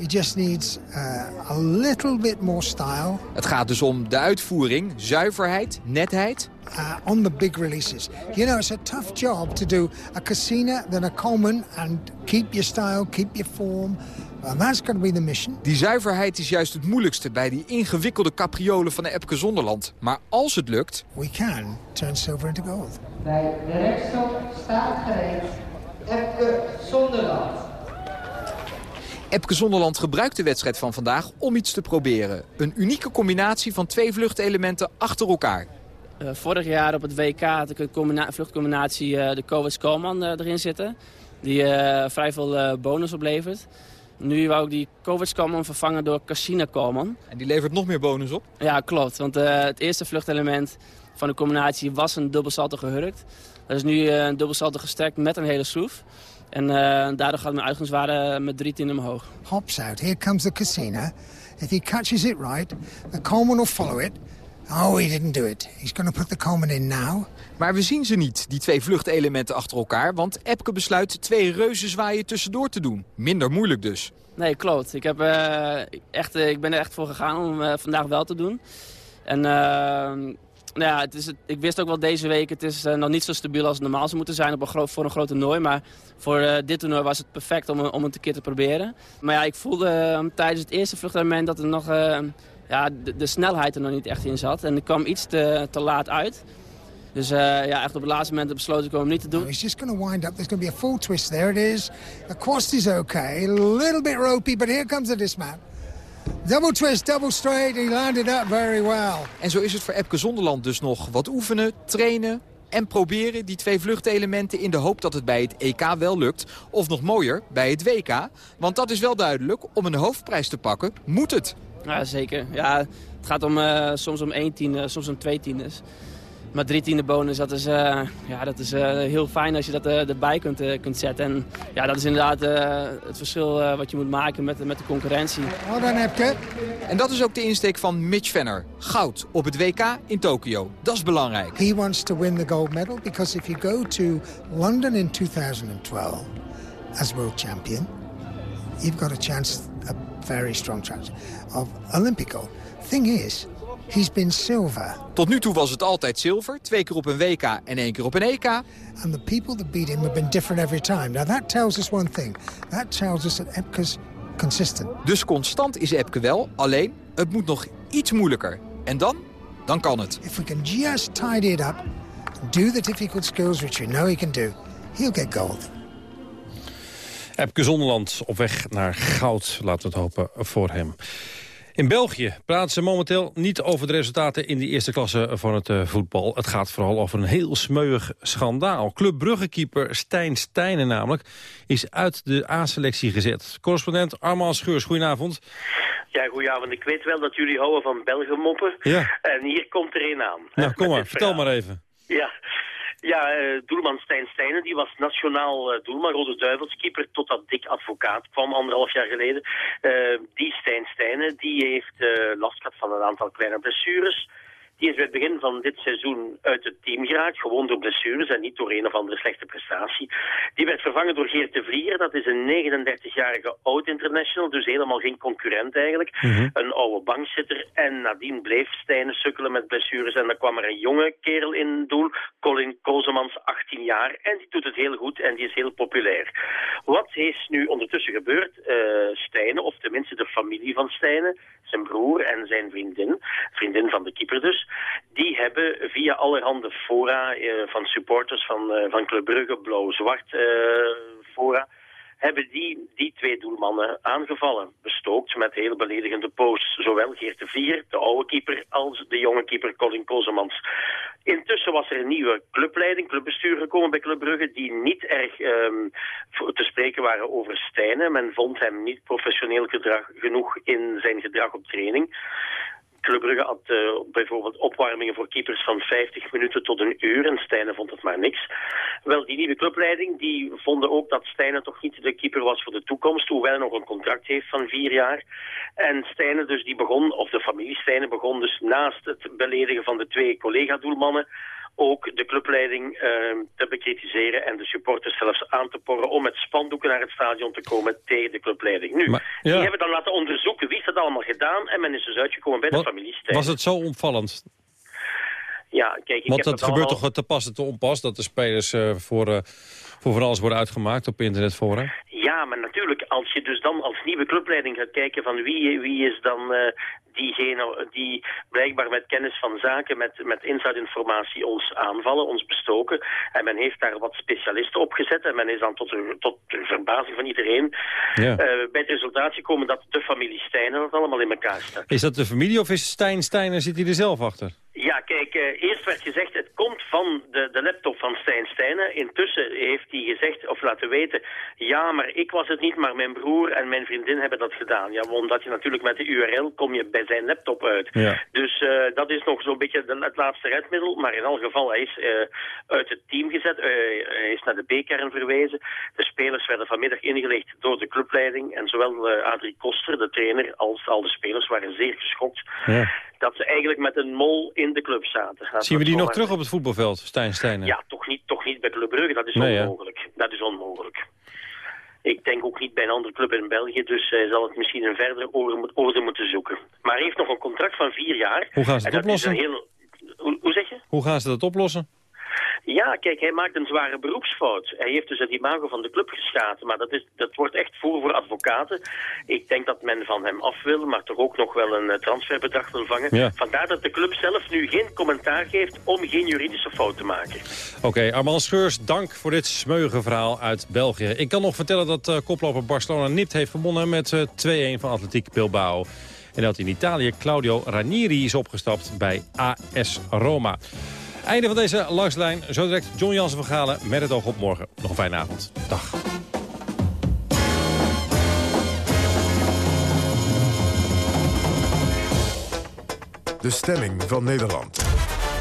He just needs uh, a little bit more style. Het gaat dus om de uitvoering, zuiverheid, netheid. Uh, on the big releases. You know, it's a tough job to do a Casina, then a Coleman, and keep your style, keep your form. And that's going to be the mission. Die zuiverheid is juist het moeilijkste bij die ingewikkelde capriolen van de Epke Zonderland. Maar als het lukt... We can turn silver into gold. Bij de rechtstok staat gereed Epke Zonderland. Epke Zonderland gebruikt de wedstrijd van vandaag om iets te proberen. Een unieke combinatie van twee vluchtelementen achter elkaar. Uh, vorig jaar op het WK had ik een vluchtcombinatie uh, de Kovacs Kalman uh, erin zitten. Die vrij veel bonus oplevert. Nu wou ik die Kovacs Kalman vervangen door Cassina Kalman. En die levert nog meer bonus op? Ja, klopt. Want het eerste vluchtelement van de combinatie was een dubbelsalto gehurkt. Dat is nu een dubbelsalto gesterkt met een hele schroef. En uh, daardoor gaat mijn uitgangswaarde met drie tienden omhoog. Hops out. Here comes the casino. If he catches it right, the Coleman will follow it. Oh, he didn't do it. He's going to put the Coleman in now. Maar we zien ze niet, die twee vluchtelementen achter elkaar... want Epke besluit twee reuzenzwaaien tussendoor te doen. Minder moeilijk dus. Nee, klopt. Ik, heb, uh, echt, uh, ik ben er echt voor gegaan om uh, vandaag wel te doen. En nou het is het, ik wist ook wel deze week, het is nog niet zo stabiel als het normaal zou moeten zijn op een voor een groot toernooi. Maar voor dit toernooi was het perfect om, om het een keer te proberen. Maar ja, ik voelde tijdens het eerste vluchtelement dat er nog ja, de, snelheid er nog niet echt in zat. En ik kwam iets te, te laat uit. Dus uh, ja, echt op het laatste moment besloot ik om hem niet te doen. He's just to wind up. There's going be a full twist. There it is. Is okay. A little bit ropey, but here comes the. Double twist, double straight. He landed up very well. En zo is het voor Epke Zonderland dus nog wat oefenen, trainen en proberen die twee vluchtelementen in de hoop dat het bij het EK wel lukt. Of nog mooier, bij het WK. Want dat is wel duidelijk, om een hoofdprijs te pakken moet het. Ja, zeker. Ja, het gaat om, uh, soms om één tiende, soms om twee tiendes. Maar drie tiende bonus, dat is, uh, ja, dat is uh, heel fijn als je dat uh, erbij kunt, kunt zetten. En ja, dat is inderdaad het verschil wat je moet maken met, met de concurrentie. Well done, Epke. En dat is ook de insteek van Mitch Venner. Goud op het WK in Tokio. Dat is belangrijk. He wants to win the gold medal because if you go to London in 2012 as world champion, you've got a chance, a very strong chance of Olympic gold. Thing is, he's been silver. Tot nu toe was het altijd zilver. Twee keer op een WK en één keer op een EK. And the people that beat him have been different every time. Now that tells us one thing. That tells us that Epke's consistent. Dus constant is Epke wel, alleen het moet nog iets moeilijker. En dan? Dan kan het. If we can just tidy it up, do the difficult skills which we know he can do, he'll get gold. Epke Zonderland op weg naar goud, laten we het hopen voor hem. In België praten ze momenteel niet over de resultaten in de eerste klasse van het uh, voetbal. Het gaat vooral over een heel smeuig schandaal. Club Bruggekeeper Stijn Stijnen namelijk is uit de A-selectie gezet. Correspondent Armand Scheurs, goedenavond. Ja, goedenavond. Ik weet wel dat jullie houden van Belgen moppen. Ja. En hier komt er een aan. Nou, kom <laughs> maar, vertel maar even. Ja, ja, uh, doelman Stijn Stijnen, die was nationaal uh, doelman, Rode Duivelskeeper, totdat Dick Advocaat kwam anderhalf jaar geleden. Uh, die Stijn Stijnen, die heeft last gehad van een aantal kleine blessures. Die is bij het begin van dit seizoen uit het team geraakt, gewoon door blessures en niet door een of andere slechte prestatie. Die werd vervangen door Geert de Vlier, dat is een 39-jarige oud-international, dus helemaal geen concurrent eigenlijk. Mm -hmm. Een oude bankzitter. En nadien bleef Stijnen sukkelen met blessures en dan kwam er een jonge kerel in doel, Colin Kozemans, 18 jaar. En die doet het heel goed en die is heel populair. Wat is nu ondertussen gebeurd? Uh, Stijnen, of tenminste de familie van Stijnen, zijn broer en zijn vriendin, vriendin van de keeper dus, die hebben via allerhande fora uh, van supporters van, uh, van Club Brugge, blauw-zwart uh, fora, hebben die, die twee doelmannen aangevallen. Bestookt met hele beledigende posts. Zowel Geert de Vier, de oude keeper, als de jonge keeper Colin Kozemans. Intussen was er een nieuwe clubleiding, clubbestuur gekomen bij Club Brugge... die niet erg um, te spreken waren over Stijnen. Men vond hem niet professioneel gedrag, genoeg in zijn gedrag op training. Club Brugge had uh, bijvoorbeeld opwarmingen voor keepers van 50 minuten tot een uur. En Stijnen vond het maar niks. Wel, die nieuwe clubleiding die vonden ook dat Stijnen toch niet de keeper was voor de toekomst. Hoewel hij nog een contract heeft van vier jaar. En Stijnen dus die begon, of de familie Stijnen begon dus naast het beledigen van de twee collega-doelmannen ook de clubleiding uh, te bekritiseren en de supporters zelfs aan te porren om met spandoeken naar het stadion te komen tegen de clubleiding. Nu, maar, ja. die hebben dan laten onderzoeken wie is dat allemaal gedaan en men is dus uitgekomen bij Wat, de familie Stijn. Was het zo opvallend? Ja, kijk, ik Want heb dat gebeurt toch te pas en te onpas dat de spelers uh, voor, uh, voor van alles worden uitgemaakt op internetfora? Ja, maar natuurlijk, als je dus dan als nieuwe clubleiding gaat kijken van wie, wie is dan uh, diegene die blijkbaar met kennis van zaken, met, met inside-informatie ons aanvallen, ons bestoken. En men heeft daar wat specialisten op gezet en men is dan tot de, tot de verbazing van iedereen ja. uh, bij het resultaat gekomen dat de familie Stijnen dat allemaal in elkaar staat. Is dat de familie of is Stijn en zit hij er zelf achter? Ja, kijk, uh, eerst werd gezegd, het komt van de, de laptop van Stijn Stijnen. Intussen heeft hij gezegd, of laten weten, ja, maar ik was het niet, maar mijn broer en mijn vriendin hebben dat gedaan. Ja, omdat je natuurlijk met de URL kom je bij zijn laptop uit. Ja. Dus eh, dat is nog zo'n beetje de- het laatste redmiddel. Maar in elk geval, hij is eh, uit het team gezet. Eh, hij is naar de B-kern verwezen. De spelers werden vanmiddag ingelicht door de clubleiding. En zowel eh, Adrie Koster, de trainer, als al de spelers waren zeer geschokt Ja. Dat ze eigenlijk met een mol in de club zaten. Zien we die nog terug op het voetbalveld, Stijn ja, toch niet, toch niet bij Club Brugge. Dat is Nee, onmogelijk. Dat is onmogelijk. Ik denk ook niet bij een andere club in België, dus hij zal het misschien een verdere orde, moet- orde moeten zoeken. Maar hij heeft nog een contract van vier jaar. Hoe gaan ze dat oplossen? heel... hoe, hoe zeg je? Hoe gaan ze dat oplossen? Ja, kijk, hij maakt een zware beroepsfout. Hij heeft dus het imago van de club geschaad, maar dat, is, dat wordt echt voer voor advocaten. Ik denk dat men van hem af wil, maar toch ook nog wel een eh, transferbedrag wil vangen. Ja. Vandaar dat de club zelf nu geen commentaar geeft om geen juridische fout te maken. Oké, Armand Scheurs, dank voor dit smeuïge verhaal uit België. Ik kan nog vertellen dat eh, koploper Barcelona nipt heeft gewonnen met eh, 2-1 van Atletiek Bilbao. En dat in Italië Claudio Ranieri is opgestapt bij AS Roma. Einde van deze langslijn. Zo direct John Jansen van Galen met het oog op morgen. Nog een fijne avond. Dag. De stemming van Nederland.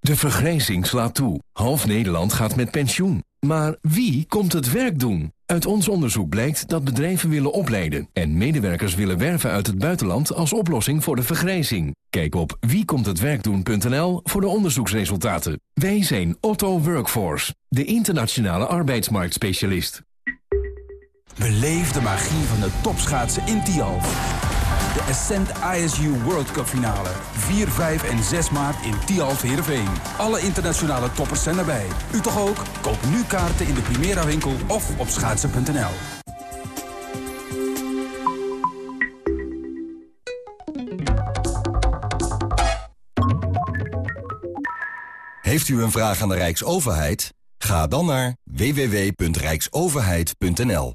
De vergrijzing slaat toe. Half Nederland gaat met pensioen. Maar wie komt het werk doen? Uit ons onderzoek blijkt dat bedrijven willen opleiden... en medewerkers willen werven uit het buitenland als oplossing voor de vergrijzing. Kijk op wiekomthetwerkdoen.nl voor de onderzoeksresultaten. Wij zijn Otto Workforce, de internationale arbeidsmarktspecialist. Beleef de magie van de topschaatsen in Tialf. De Ascent ISU World Cup finale. 4, 5 en 6 maart in Tialf Heerenveen. Alle internationale toppers zijn erbij. U toch ook? Koop nu kaarten in de Primera winkel of op schaatsen.nl. Heeft u een vraag aan de Rijksoverheid? Ga dan naar www.rijksoverheid.nl.